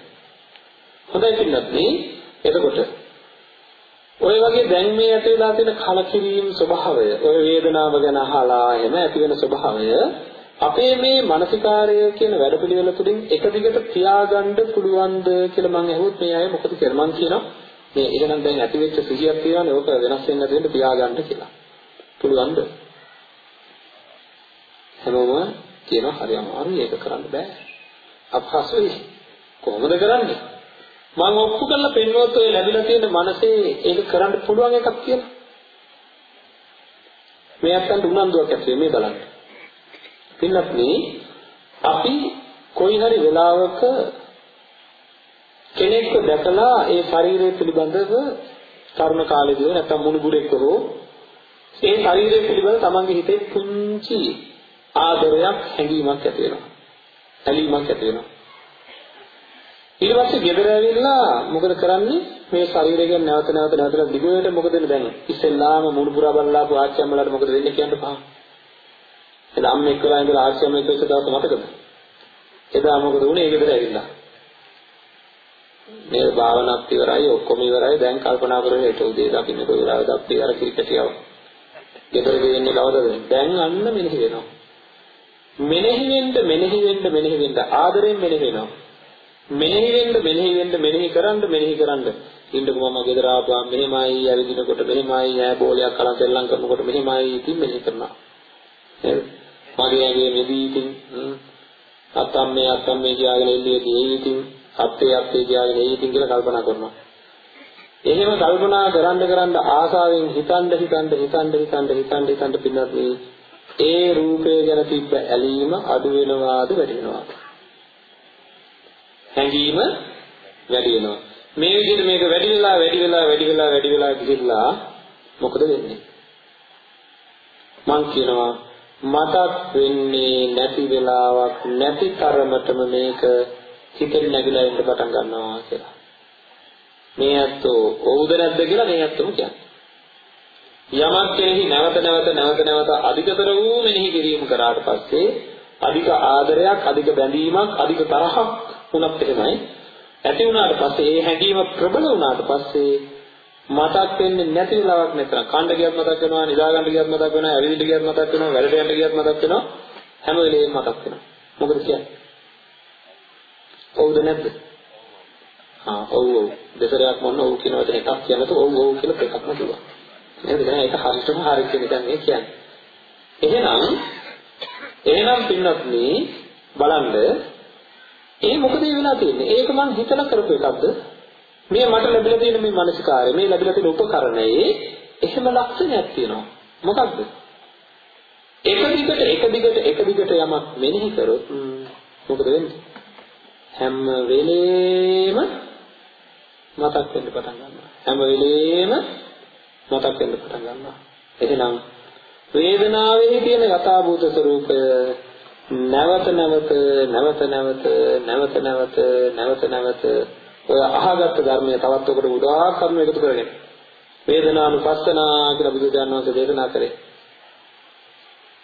හොඳයි පින්නත් මේ එතකොට ඔය වගේ දැන් මේ ඇති වෙලා තියෙන කලකිරීම ස්වභාවය, ඔය වේදනාව ගැන අහලා එහෙම ඇති වෙන ස්වභාවය අපේ මේ මානසිකාරය කියන වැඩපිළිවෙල තුලින් එක දිගට තියාගන්න පුළුවන්ද කියලා මම අහුවොත් මේ අය මොකද කියලා මම කියනවා මේ ඊළඟ දැන් ඇති වෙච්ච සිහියක් තියෙනවානේ ඕක වෙනස් වෙන්න දෙන්න තියාගන්න කියලා. පුළුවන්ද? හැමෝම කියනවා හරි අමාරුයි ඒක කරන්න බෑ. අපහසුයි. කොහොමද කරන්නේ? මම ඔප්පු කරලා පෙන්වුවොත් ඔය ලැබිලා තියෙන මනසේ ඒක කරන්න පුළුවන් එකක් කියලා. මේ අත්තන්ට උනන්දුවක් ඇති මේ බලන්න. පින්නත් මේ අපි කොයි හරි වෙලාවක කෙනෙක්ව දැකලා ඒ ශරීරය පිළිබඳව තරුණ කාලේදී නැත්නම් මුණුබුරෙක් හෝ ඒ ශරීරය පිළිබඳව තමන්ගේ හිතේ පුංචි ආදරයක් හැඟීමක් ඇති වෙනවා. ඇලීමක් ඇති වෙනවා. ඊට පස්සේ ගෙදර ඇවිල්ලා මොකද කරන්නේ? මේ ශරීරය ගැන නැවත නැවත නැවත දිගට මොකද දැන් ඉස්සෙල්ලාම මුණු පුරා බලලාපු ආච්චිම්මලාට මොකද වෙන්නේ කියන්න පහන්. එදා අම්ම එක්කලා ඉඳලා ආච්චිම්ම එක්ක එක දවස් මතකද? එදා මොකද වුනේ? ගෙදර ඇවිල්ලා. මේ භාවනාත් ඉවරයි ඔක්කොම ඉවරයි දැන් කල්පනා කරගෙන හිට උදේ දකින්න කොයිලාවද අපි අර ක්‍රිකට් යව. ගෙදර ගෙන්නේ කවදද? දැන් අන්න මෙනෙහි වෙනවා. මෙනෙහි වෙන්න මෙනෙහි වෙන්න මෙනෙහි වෙන්න ආදරෙන් මෙනෙහි වෙනවා. මෙනෙහි වෙන්න මෙනෙහි වෙන්න මෙනෙහි කරන්න මෙනෙහි කරන්න ඉන්නකො මම ගෙදර ආපුවාම මෙහෙමයි ඇවිදිනකොට මෙහෙමයි ඈ බෝලයක් අරන් සෙල්ලම් කරනකොට මෙහෙමයි ඉතින් මෙනෙහි කරනවා නේද මගේ ඇගේ මෙදී ඉතින් අත්තම් මේ අත්තම් මේ කියාගෙන එළියේදී ඒ ඉතින් අත්තේ අත්තේ කියාගෙන ඒ ඉතින් කියලා කල්පනා කරනවා. එහෙම කල්පනා කරන්න කරන්න ආසාවෙන් හිතන්න හිතන්න හිතන්න හිතන්න හිතන්න හිතන්න පින්නත් මේ ඒ රූපය ගැන තිබ්බ ඇලීම අඩු වෙනවාද වැඩි වෙනවාද හැඟීම වැඩි වෙනවා මේ විදිහට මේක වැඩි වෙලා වැඩි වෙලා වැඩි වෙලා වැඩි වෙලා ගිහිල්ලා මොකද වෙන්නේ? මං කියනවා මතක් වෙන්නේ නැති වෙලාවක් නැති තරමටම මේක හිතෙන් නැగిලා ඉන්න පටන් ගන්නවා කියලා. මේ ඇත්තෝ ඔව්ද නැද්ද කියලා මේ ඇත්තම කියන්නේ. යමක් කෙනෙහි නැවත නැවත නැවත නැවත අධිකතර වූ මෙනෙහි කිරීම කරාට පස්සේ අධික ආදරයක් අධික බැඳීමක් අධික තරහක් වුණත් එහෙමයි. ඇති වුණාට පස්සේ ඒ හැඟීම ප්‍රබල වුණාට පස්සේ මතක් වෙන්නේ නැති වෙලාවක් නැතර කණ්ඩ ගියත් මතක් වෙනවා නිදා ගන්න ගියත් මතක් වෙනවා ඇවිදින්න ගියත් මතක් වෙනවා වැඩට යන්න ගියත් මතක් වෙනවා. හැම වෙලේම මතක් වෙනවා. මොකද කියන්නේ? ඔව්ද නැද්ද? ආ ඔව් ඔව්. දෙසරයක් මොන ඔව් කියන වචන එකක් කියනකොට ඔව් ඔව් කියලා එකක්ම කිව්වා නේද? දැන් ඒක හරියටම හරි කියන එක මේ කියන්නේ. එහෙනම් එහෙනම් පින්වත්නි බලන්න ඒ මොකද ඒ වෙලා තියෙන්නේ? ඒක මං හිතලා කරපු එකක්ද? මේ මට ලැබිලා තියෙන මේ මානසිකාරය, මේ ලැබිලා තියෙන උපකරණයේ එහෙම ලක්ෂණයක් තියෙනවා. මොකක්ද? එක දිගට එක දිගට එක දිගට යමක් මෙනෙහි කරොත් මොකද වෙන්නේ? හැම වෙලේම මතක් වෙන්න පටන් ගන්නවා. හැම වෙලේම මතක් වෙන්න පටන් ගන්නවා. එහෙනම් වේදනාවේ තියෙන යථාභූත ස්වરૂපය නැවත නැවත නැවත නැවත නැවත නැවත නැවත නැවත ඔය අහගත්ත ධර්මයේ තවත් උකට උදාහරණ කරුණු එකතු කරගෙන වේදනානුපස්සනා කියලා බුදුදහම වහන්සේ දේශනා කරේ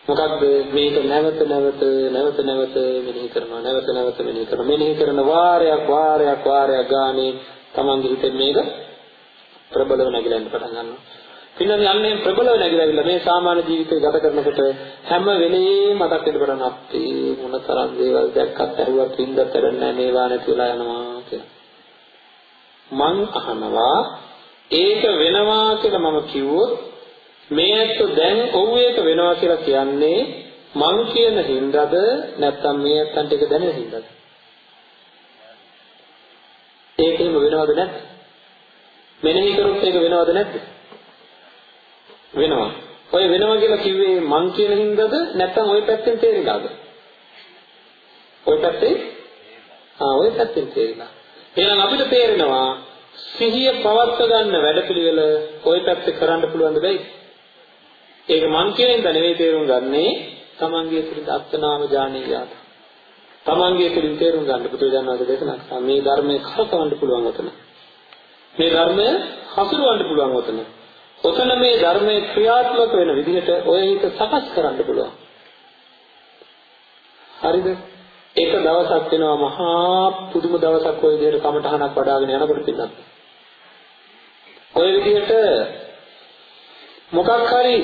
මොකක්ද මේක නැවත නැවත නැවත නැවත මෙනෙහි කරනවා නැවත නැවත මෙනෙහි කරනවා. මෙනෙහි කරන වාරයක් වාරයක් වාරයක් ගානේ තමන්ගේ හිතේ මේක ප්‍රබලව නැగిලා යන්න පටන් ගන්නවා. පින්නදී අන්නේ ප්‍රබලව නැగిලා මේ සාමාන්‍ය ජීවිතය ගත කරනකොට හැම වෙලේම මතක් වෙන්න පටන් අපේ මොන තරම් දේවල් දැක්කත් ඇහුවත් වින්දත් වැඩන්නේ මේවා නැතිලා යනවා. කියලා. මං අහනවා ඒක වෙනවා කියලා මම කිව්වොත් මේ ඇත්ත දැන් ඔව් ඒක වෙනවා කියලා කියන්නේ මං කියන හින්දාද නැත්නම් මේ ඇත්තන්ට ඒක දැනෙන හින්දාද? ඒකෙම වෙනවද නැද්ද? මෙනෙහි කරොත් ඒක වෙනවද නැද්ද? වෙනවා. ඔය වෙනවා කියලා කිව්වේ මං කියන හින්දාද නැත්නම් ওই පැත්තෙන් තේරිලාද? ওই පැත්තේ ආ ওই පැත්තෙන් තේරිලා. එහෙනම් අපිට තේරෙනවා සිහිය පවත්ව ගන්න වැඩපිළිවෙල ওই පැත්තේ කරන්න පුළුවන්ද බැයි? ඒක මං කියන හින්දා නෙවෙයි තේරුම් ගන්නේ තමන්ගේ තුලින් අත්නාම ඥානියාත. තමන්ගේ තුලින් තේරුම් ගන්න බුදුරජාණන් වහන්සේ දේශනා කළා මේ ධර්මයේ කරකවන්න පුළුවන් වතන. මේ ධර්මය හසුරවන්න පුළුවන් වතන. ඔතන මේ ධර්මයේ ක්‍රියාත්මක වෙන විදිහට ඔය හිත සකස් කරන්න පුළුවන්. හරිද? එක දවසක් වෙනවා මහා පුදුම දවසක් ඔය විදිහට කමටහනක් වඩ아가ගෙන යනකොට පින්නත්. ඔය විදිහට මොකක් හරි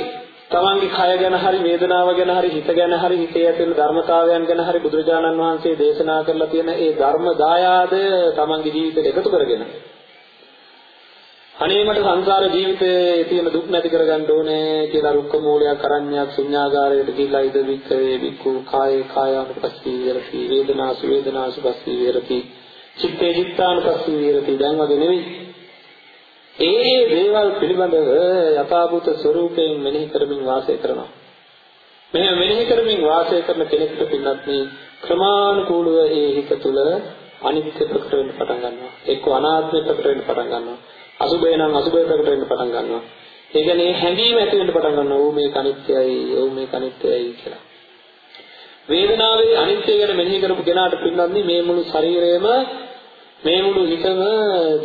තමන්ගේ කය ගැන හරි වේදනාව ගැන හරි හිත ගැන හරි හිතේ ඇතිවන ධර්මතාවයන් ගැන හරි බුදුරජාණන් වහන්සේ දේශනා කරලා තියෙන ඒ ධර්ම දායාද තමන්ගේ ජීවිතයට එකතු කරගෙන අනේ මට සංසාර ජීවිතයේ තියෙන දුක් නැති කරගන්න ඕනේ කියලා රුක්ක මූලයක් අරඤ්ඤයක් ශුන්‍යාගාරයට ගිහිල්ලා ඉද වික්කවේ වික්ඛු කායේ කායානුපස්සී විරති වේදනාසු වේදනාසු පස්සී විරති චිත්තේ චිත්තානුපස්සී විරති දැන් වගේ නෙවෙයි. ඒ දේවල් පිළිබඳව යථාභූත ස්වરૂපයෙන් මෙනෙහි කරමින් වාසය කරනවා. මෙහෙම මෙනෙහි කරමින් වාසය කරන කෙනෙකුට පින්නත් මේ ක්‍රමානුකූලව ඒ හිත තුළ අනිත්‍ය ප්‍රකට වෙන්න පටන් ගන්නවා. එක්ක අනාත්මය ප්‍රකට වෙන්න පටන් ගන්නවා. අසුබය නම් අසුබය ප්‍රකට වෙන්න පටන් ගන්නවා. ඒ කියන්නේ හැඟීම ඇති වෙන්න පටන් ගන්නවා. "ඕ මේක අනිත්‍යයි, ඕ මේක අනිත්‍යයි" කියලා. වේදනාවේ අනිත්‍ය ගැන මෙනෙහි කරපු කෙනාට පින්නන්නේ මේ මුළු ශරීරයම මේ මුළු හිතම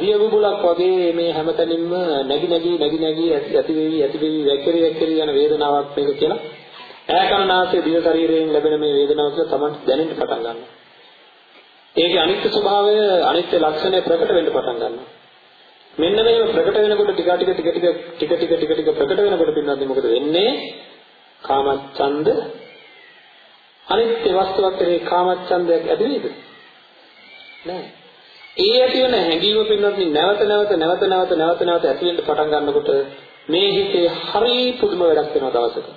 දිය බුබුලක් වගේ මේ හැමතැනින්ම නැగి නැగి නැగి නැగి ඇති වෙවි ඇති වෙවි වැක්කිරි වැක්කිරි යන වේදනාවක් මේක කියලා ඈකරනාසයේ දිය ශරීරයෙන් ලැබෙන මේ වේදනාව කියලා තමයි දැනෙන්න පටන් ගන්නවා. ඒකේ අනිත්‍ය ස්වභාවය අනිත්‍ය ලක්ෂණය ප්‍රකට වෙන්න පටන් ගන්නවා. මෙන්න මේව ප්‍රකට වෙනකොට ටික ටික ටික ටික ටික ටික ටික ටික ප්‍රකට වෙනකොට පින්නන්නේ මොකද වෙන්නේ? කාමච්ඡන්ද අනිත්‍ය වස්තුවක් කෙරේ කාමච්ඡන්දයක් ඇති නේද? නෑ. ඒ ඇති වෙන හැඟීම පින්නත් නැවත නැවත නැවත නැවත නැවත නැවත ඇති වෙන්න පටන් ගන්නකොට මේ හිතේ හරි පුදුම වැඩක් වෙනවා දවසක.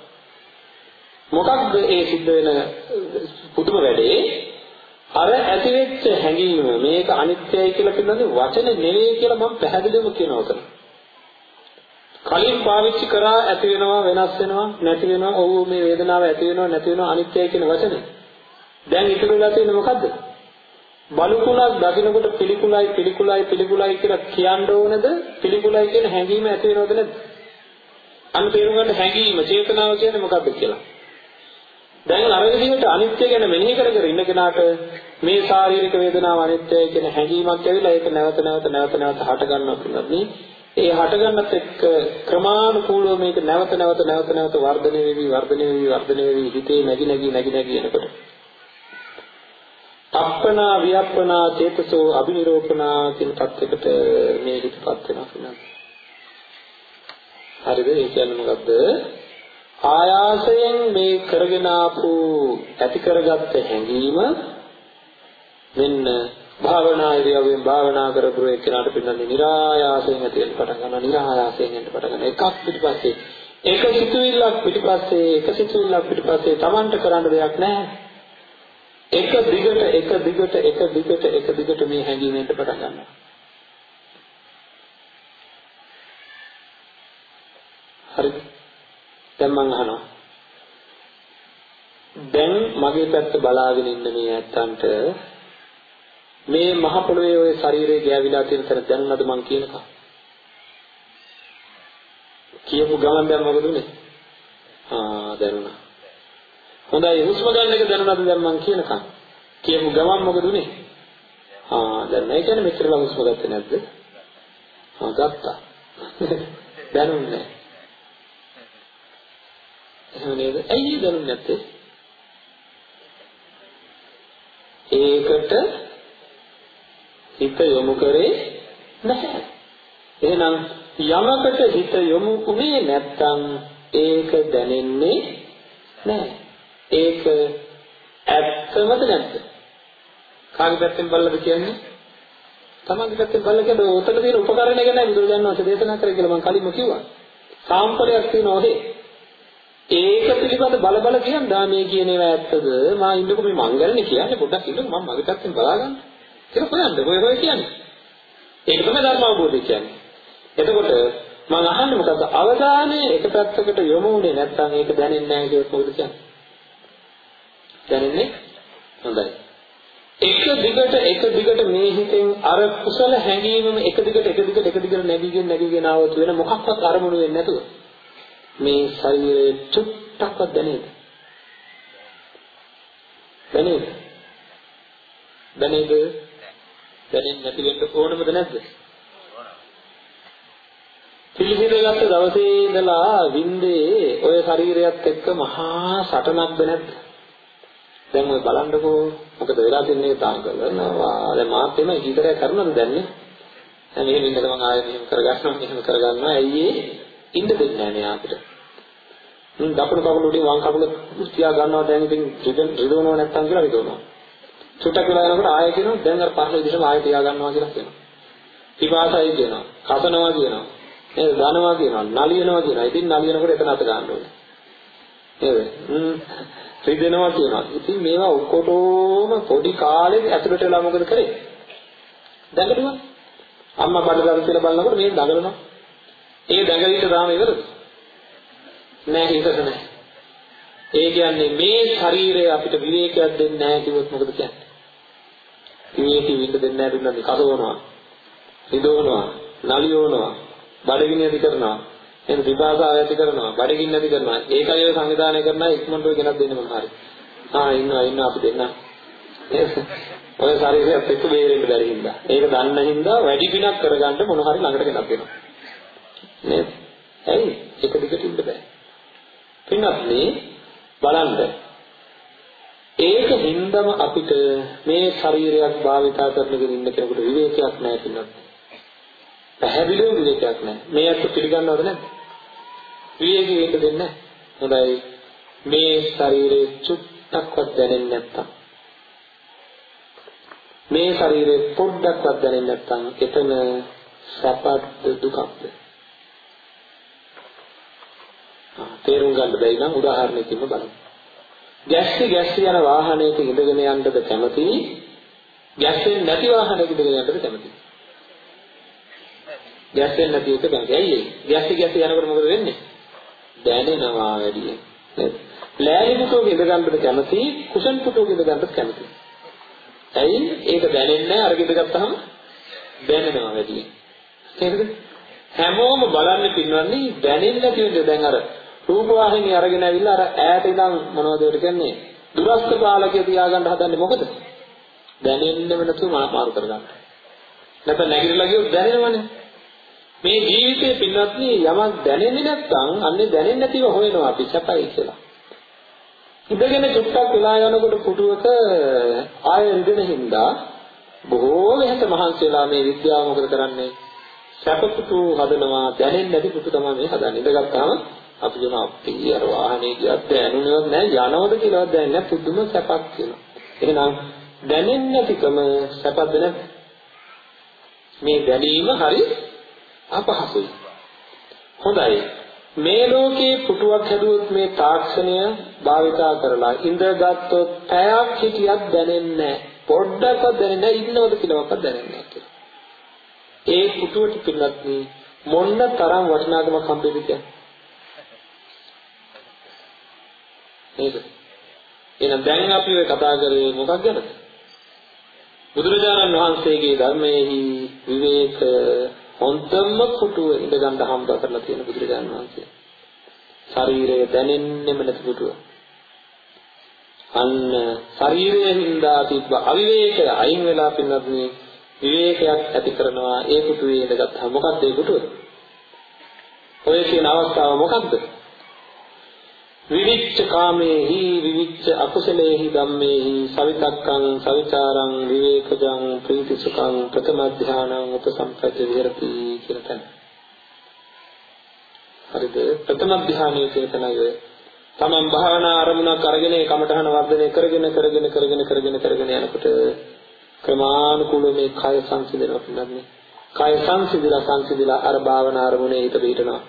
මොකක්ද ඒ සිද්ධ වෙන පුදුම වැඩේ? අර ඇති වෙච්ච හැඟීම මේක අනිත්‍යයි කියලා කියන්නේ වචන නෙවෙයි කියලා මම පැහැදිලිවම කියනවා උතන. කලින් පාවිච්චි කරා ඇති වෙනවා වෙනස් වෙනවා නැති වෙනවා ඔව් මේ වේදනාව ඇති වෙනවා නැති වෙනවා අනිත්‍යයි කියන වචනේ. දැන් ඉතුරු වෙලා තියෙන්නේ මොකද්ද? බලුකුණක් දකින්නකොට පිළිකුලයි පිළිකුලයි පිළිකුලයි කියලා කියන්න ඕනද? පිළිකුලයි කියන හැඟීම ඇති වෙනවද නැද්ද? අන්න තේරුම් ගන්න හැඟීම චේතනාව කියන්නේ මොකක්ද කියලා. දැන් අර විදිහට අනිත්‍ය ගැන මෙනෙහි කර කර ඉන්න කෙනාට මේ ශාරීරික වේදනාව අනිත්‍යයි කියන හැඟීමක් ඇවිල්ලා ඒක නැවත නැවත නැවත නැවත හට ගන්නවා කියන්නේ ඒ හට ගන්නත් එක්ක ක්‍රමානුකූලව මේක නැවත නැවත නැවත නැවත වර්ධනය වෙවි වර්ධනය වෙවි වර්ධනය වෙවි හිතේ නැగి නැగి නැగి නැగి එනකොට. අප්පනා වියප්පනා චේතසෝ අබිනිරෝපනා කියන පැත්තකට මේ හිතපත් වෙනවා කියලා. හරිද? ඒ කියන්නේ මොකද්ද? ආයාසයෙන් මේ කරගෙන ආපු ඇති කරගත්ත හැඟීම මෙන්න භාවනා ඉරියව්වෙන් භාවනා කරපු එක්කෙනාට පින්නන්නේ નિરાයාසයෙන් ඇති වෙන පටන් ගන්නවා. નિરાයාසයෙන් එන්න පටන් ගන්න එකක් පිටිපස්සේ එක සිතුවිල්ලක් පිටිපස්සේ එක සිතුවිල්ලක් පිටිපස්සේ Tamanට කරන්න දෙයක් නැහැ. එක දිගට එක දිගට එක දිගට එක දිගට මේ හැඟීමෙන් පටන් ගන්නවා. හරිද දැන් මං අහනවා. දැන් මගේ පැත්ත බලාගෙන ඉන්න මේ ඇත්තන්ට මේ මහ පොළොවේ ওই ශරීරය ගෑවිලා තියෙන තැන දැනුණාද මං කියනකම්? කියපු ගමන් දැන් මොකද උනේ? ආ දැනුණා. හොඳයි හුස්ම ගන්න එක දැනුණාද දැන් මං කියනකම්? කියපු ගමන් මොකද උනේ? ආ දැන් මේ කියන්නේ මෙච්චර ලා හුස්ම ගත්තේ නැද්ද? ආ ගත්තා. [laughs] දැනුන්නේ එහෙම නේද? ඇයි දරුන්නේ නැත්තේ? ඒකට හිත යොමු කරේ නැහැ. එහෙනම් යමකට හිත යොමු උනේ නැත්තම් ඒක දැනෙන්නේ නැහැ. ඒක ඇත්තමද නැද්ද? කාගේ පැත්තෙන් බලලාද කියන්නේ? තමන්ගේ පැත්තෙන් බලලා කියන්නේ උතන තියෙන උපකරණය ගැන බුදුරජාණන් වහන්සේ දේශනා කරේ කියලා මම කලින්ම කිව්වා. සාම්පලයක් තියෙනවා ඔහේ. ඒක පිළිබඳ බල බල කියනවා මේ කියන ඒවා ඇත්තද? මා ඉන්නකො මේ මංගලනේ කියන්නේ පොඩ්ඩක් ඉන්නකො මම මගේ පැත්තෙන් බලාගන්න. කියලා හොයන්න ඔය ඔය කියන්නේ. ඒක තමයි ධර්ම අවබෝධය කියන්නේ. එතකොට මම අහන්නේ මොකද්ද? අවධානය එක පැත්තකට යොමු වුනේ නැත්නම් ඒක දැනෙන්නේ නැහැ කියලා කොහොමද කියන්නේ? දැනෙන්නේ හොඳයි. එක දිගට එක දිගට මේ හිතෙන් අර කුසල හැඟීමම එක දිගට එක දිගට එක දිගට නැගිගෙන නැගිගෙන ආවොත් වෙන මොකක්වත් අරමුණු වෙන්නේ නැතුව මේ ශරීරයේ චුට්ටක්වත් දැනේද? දැනේද? දැනේද? දැනෙන්නේ නැති වෙන්න ඕනමද නැද්ද? පිළිසිඳගත්ත දවසේ ඉඳලා වින්දේ ඔය ශරීරයත් එක්ක මහා සටනක්ද නැද්ද? දැන් ඔය බලන්නකෝ මොකද වෙලා තින්නේ තාම කරනවා. දැන් මාත් එමය කීතරයක් කරනවද දැන් නේ? දැන් මෙහෙම ඉන්නකම ආයෙ මෙහෙම කරගන්නවා මෙහෙම කරගන්නවා. ඇයි ඒ? ඉන්න දෙන්නේ නැහැ නේ අපිට. මම දකුණු කකුල උඩින් වම් කකුල තියා ගන්නවා දැන් ඉතින් රිදවනව නැත්තම් කියලා රිදවනවා. චුට්ටක් වෙලා යනකොට ආයෙ කියනවා දැන් අර පහළ විදිහටම ආයෙ තියා ගන්නවා කියලා කියනවා. පිපාසයි කියනවා. කසනවා කියනවා. නේද? දනවා කියනවා. නලියනවා කියනවා. ඉතින් නලියනකොට එතන අත ගන්න ඕනේ. නේද? හ්ම් රිදෙනවා කියනවා. ඉතින් මේවා ඔක්කොටම පොඩි කාලේ ඇතුළට වෙලා මොකද කරේ? දඟලුවා. අම්මා බඩගල් කියලා බලනකොට මේ දඟලනවා. ඒ දඟලිට තාම ඉවරද? නෑ හිතට නෑ. ඒ කියන්නේ මේ ශරීරය අපිට විවේකයක් දෙන්නේ නැහැ කිව්වොත් මොකද කියන්නේ? විවේකී විඳ දෙන්නේ නැහැ දුන්නා කසවනවා. රිදවනවා, නලියවනවා, බඩගිනි ඇති කරනවා, එහෙනම් විපාසාව ඇති කරනවා, බඩගින්න ඇති කරනවා. ඒකයි ඔය සංවිධානය කරනවා ඉක්මනට ඔය ගෙනත් දෙන්න මොන හරි. ආ ඉන්නවා ඉන්නවා අපි දෙන්න. [laughs] ඔය ශරීරයත් එක්ක බේරෙන්න බැරි හින්දා. ඒක දන්න හින්දා වැඩි පිනක් කරගන්න මොන හරි ළඟට ගෙනත් දෙනවා. නේද? ඇයි? එක දිගට ඉන්න බෑ. පින්වත්නි බලන්න ඒක හින්දම අපිට මේ ශරීරයක් භාවිතා කරනගෙන ඉන්න කෙනෙකුට විවේකයක් නැහැ පින්වත්නි. පැහැදිලිව විවේකයක් නැහැ. මේ අත් පිළිගන්නවද නැද්ද? විවේකී වෙන්න දෙන්නේ හොඳයි. මේ ශරීරයේ චුට්ටක් චුට්ටක්වත් දැනෙන්නේ නැත්තම් මේ ශරීරේ පොඩ්ඩක්වත් දැනෙන්නේ නැත්තම් එතන සැපද දුකක්ද තේරුම් ගන්න බැරි නම් උදාහරණයකින් බලමු. ගැස්සි ගැස්සි යන වාහනයක ඉඳගෙන යන්නද කැමති? ගැස්සෙන්නේ නැති වාහනයක ඉඳගෙන යන්නද කැමති? ගැස්සෙන්නේ නැති එක කැමති ඇයි ඒ? ගැස්සි ගැස්සි යනකොට මොකද වෙන්නේ? දැනෙනවා වැඩියෙන් නේද ලෑලි පුටුවක ඉඳ ගන්නද කැමති? කුෂන් පුටුවක ඉඳ ගන්නද කැමති? ඇයි? ඒක දැනෙන්නේ නැහැ. අරගෙන ගත්තාම දැනෙනවා වැඩියෙන් තේරෙද හැමෝම බලන්නේ පින්වන්නේ දැනෙන්නේ නැති විදිහ. දැන් අර රූපවාහිනිය අරගෙන ඇවිල්ලා අර ඈත ඉඳන් මොනවද ඒකට කියන්නේ? දුරස්ත පාලකය තියාගන්න හදන්නේ මොකද? දැනෙන්නේම නැතුව මාරු කරගන්න. නැත්නම් නැගිටලා ගියොත් දැනෙනවනේ. මේ ජීවිතේ පින්වත්නි යමක් දැනෙන්නේ නැත්නම් අන්නේ දැනෙන්නේ නැතිව හොයනවා අපි සැපයි කියලා. ඉඳගෙන චුට්ටක් වෙලා යනකොට පුටුවක ආය රිදෙන හින්දා බොහෝ වෙහත මහන්සි වෙලා මේ විද්‍යාව මොකද කරන්නේ? සැපපුතු හදනවා දැනෙන්නේ නැති පුතු තමයි මේ හදන්නේ. ඉඳගත්තාම අපි කියන අපි අර වාහනේ ගියත් දැනුණේවත් නැහැ යනවද කියලාවත් දැනෙන්නේ නැහැ පුදුම සැපක් කියලා. එහෙනම් දැනෙන්නේ නැතිකම සැපද නැද්ද මේ දැනීම හරි අපහසුයි. හොඳයි. මේ ලෝකේ පුටුවක් හැදුවොත් මේ තාක්ෂණය භාවිතා කරලා ඉඳගත්තුත් පැයක් හිටියත් දැනෙන්නේ නැහැ. පොඩ්ඩක්වත් දැනෙන්නේ නැහැ ඉන්නවද කියලාවත් දැනෙන්නේ නැහැ. ඒ පුටුවට පිළිලත් මොන්න තරම් වටිනාකමක් හම්බෙද කියන්නේ. නේද? එහෙනම් දැන් අපි ඔය කතා කරේ මොකක් ගැනද? බුදුරජාණන් වහන්සේගේ ධර්මයේහි විවේක හොඳම පුටුව ඉඳ ගන්න හම්බ කරලා තියෙන බුදුරජාණන් වහන්සේ. ශරීරය දැනෙන්නෙම නැති පුටුව. අන්න ශරීරයෙන් හින්දා තිබ්බ අවිවේකය අයින් වෙලා පින්නත් මේ විවේකයක් ඇති කරනවා ඒ පුටුවේ ඉඳගත්තා. මොකක්ද ඒ පුටුව? ඔය කියන අවස්ථාව මොකක්ද? විවිච්ඡ කාමේහි විවිච්ඡ අකුසලේහි ධම්මේහි සවිතක්කං සවිචාරං විවේකජං ප්‍රීතිසුඛං ප්‍රථම ධානං උපසම්පජ්ජ විහෙරති කියලා තන. හරිද? ප්‍රථම ධානයේ කියන තැනයි තමන් භාවනා අරමුණක් අරගෙන ඒ කමඨහන වර්ධනය කරගෙන කරගෙන කරගෙන කරගෙන කරගෙන යනකොට ක්‍රමානුකූලව මේ කය සංසිඳනවා පින්නන්නේ. කය සංසිඳලා සංසිඳලා අර භාවනා අරමුණේ හිත පිටනවා.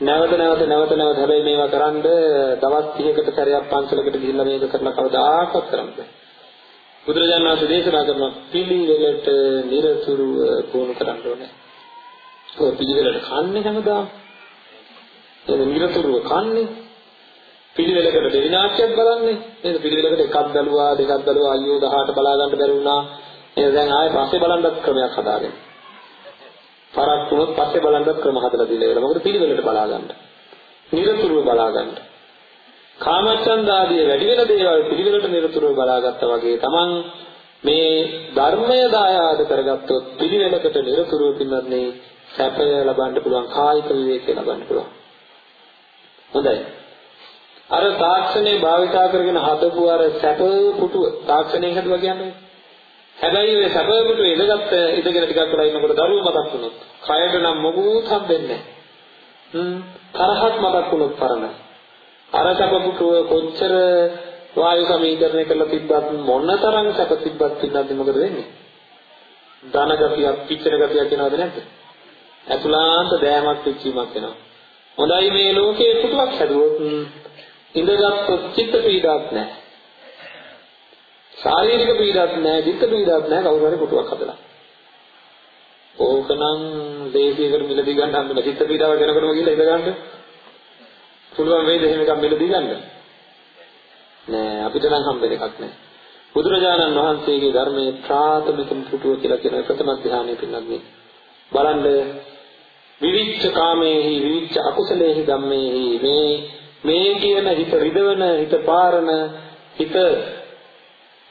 නැවත නැවත නැවත නැවත හැබැයි මේවා කරන්ද දවස් 30කට සැරයක් පන්සලකට ගිහිල්ලා මේක කරලා කවදාකවත් කරන්න බෑ. බුදුරජාණන් වහන්සේ දේශනා කරන පිළිවෙලට නිරතුරුව පුහුණු කරන්න ඕනේ. ඔය පිළිවෙලට කන්නේ හැමදාම. ඒක නිරතුරුව කන්නේ. පිළිවෙලකට දෙවිනාට්‍යයක් බලන්නේ. නේද? පිළිවෙලකට එකක් බැලුවා, දෙකක් බැලුවා, අයියෝ 18 බලා ගන්න බැරි වුණා. එහෙනම් දැන් ආයෙ පස්සේ බලන්නත් ක්‍රමයක් හදාගන්න. පරක් වුණොත් පස්සේ බලන්නත් ක්‍රම හදලා දීලා ඉවරයි. මොකද පිළිවෙලට බලා ගන්න. නිරතුරුව බලා ගන්න. කාමච්ඡන්ද ආදී වැඩි වෙන දේවල් පිළිවෙලට නිරතුරුව බලාගත්තා වගේ තමන් මේ ධර්මය දායාද කරගත්තොත් පිළිවෙලකට නිරතුරුව පින්නන්නේ සැපය ලබන්න පුළුවන් කායික විවේකය ලබන්න පුළුවන්. හොඳයි. අර තාක්ෂණය භාවිතා කරගෙන හදපු අර සැප පුටුව තාක්ෂණයෙන් හදුවා කියන්නේ හැබැයි ඔය සැප පුටුව ඉඳගත්ත ඉඳගෙන ටිකක් වෙලා ඉන්නකොට දරුවෝ මතක් වුණොත් කයට නම් මොකුත් හම්බෙන්නේ නැහැ. තරහක් මතක් වුණොත් පරණ. අර සැප පුටුව කොච්චර වායු සමීකරණය කරලා තිබ්බත් මොනතරම් සැප තිබ්බත් පින්නත් මොකද වෙන්නේ? ධන ගතියක් පිච්චෙන ගතියක් එනවද නැද්ද? අතුලාන්ත දෑමක් පිච්චීමක් එනවා. හොඳයි මේ ලෝකේ පුටුවක් හැදුවොත් ඉඳගත්තු චිත්ත පීඩාවක් නැහැ. ශාරීරික පීඩාවක් නැහැ, චිත්ත පීඩාවක් නැහැ කවුරු හරි පුටුවක් හදලා. ඕකනම් දේශයකට මිලදී ගන්න හම්බෙන චිත්ත පීඩාව වෙනකොටම ගිහලා ඉඳ ගන්න. පුළුවන් වේද එහෙම එකක් මිලදී ගන්න? නෑ අපිට නම් හම්බෙන එකක් නෑ. බුදුරජාණන් වහන්සේගේ ධර්මයේ ප්‍රාථමිකම පුටුව කියලා කියන ප්‍රථම ධ්‍යානයේ පින්නන්නේ. බලන්න විවිච්ඡ කාමේහි විවිච්ඡ අකුසලේහි ධම්මේහි මේ මේ කියන හිත රිදවන හිත පාරන හිත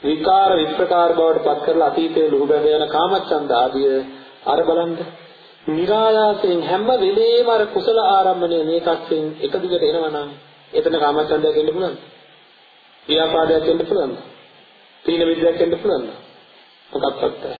විකාර විප්‍රකාර බවට පත් කරලා අතීතයේ ලුහු බැඳ යන කාමච්ඡන්ද ආදිය අර බලන්න નિરાයාසයෙන් හැම වෙලේම අර කුසල ආරම්භණය මේකක්ෙන් එක දිගට එනවා නම් එතන කාමච්ඡන්දයක් එන්න පුළුවන්ද? ව්‍යාපාදයක් එන්න පුළුවන්ද? තීන විද්‍යාවක් එන්න පුළුවන්ද? මොකක්වත්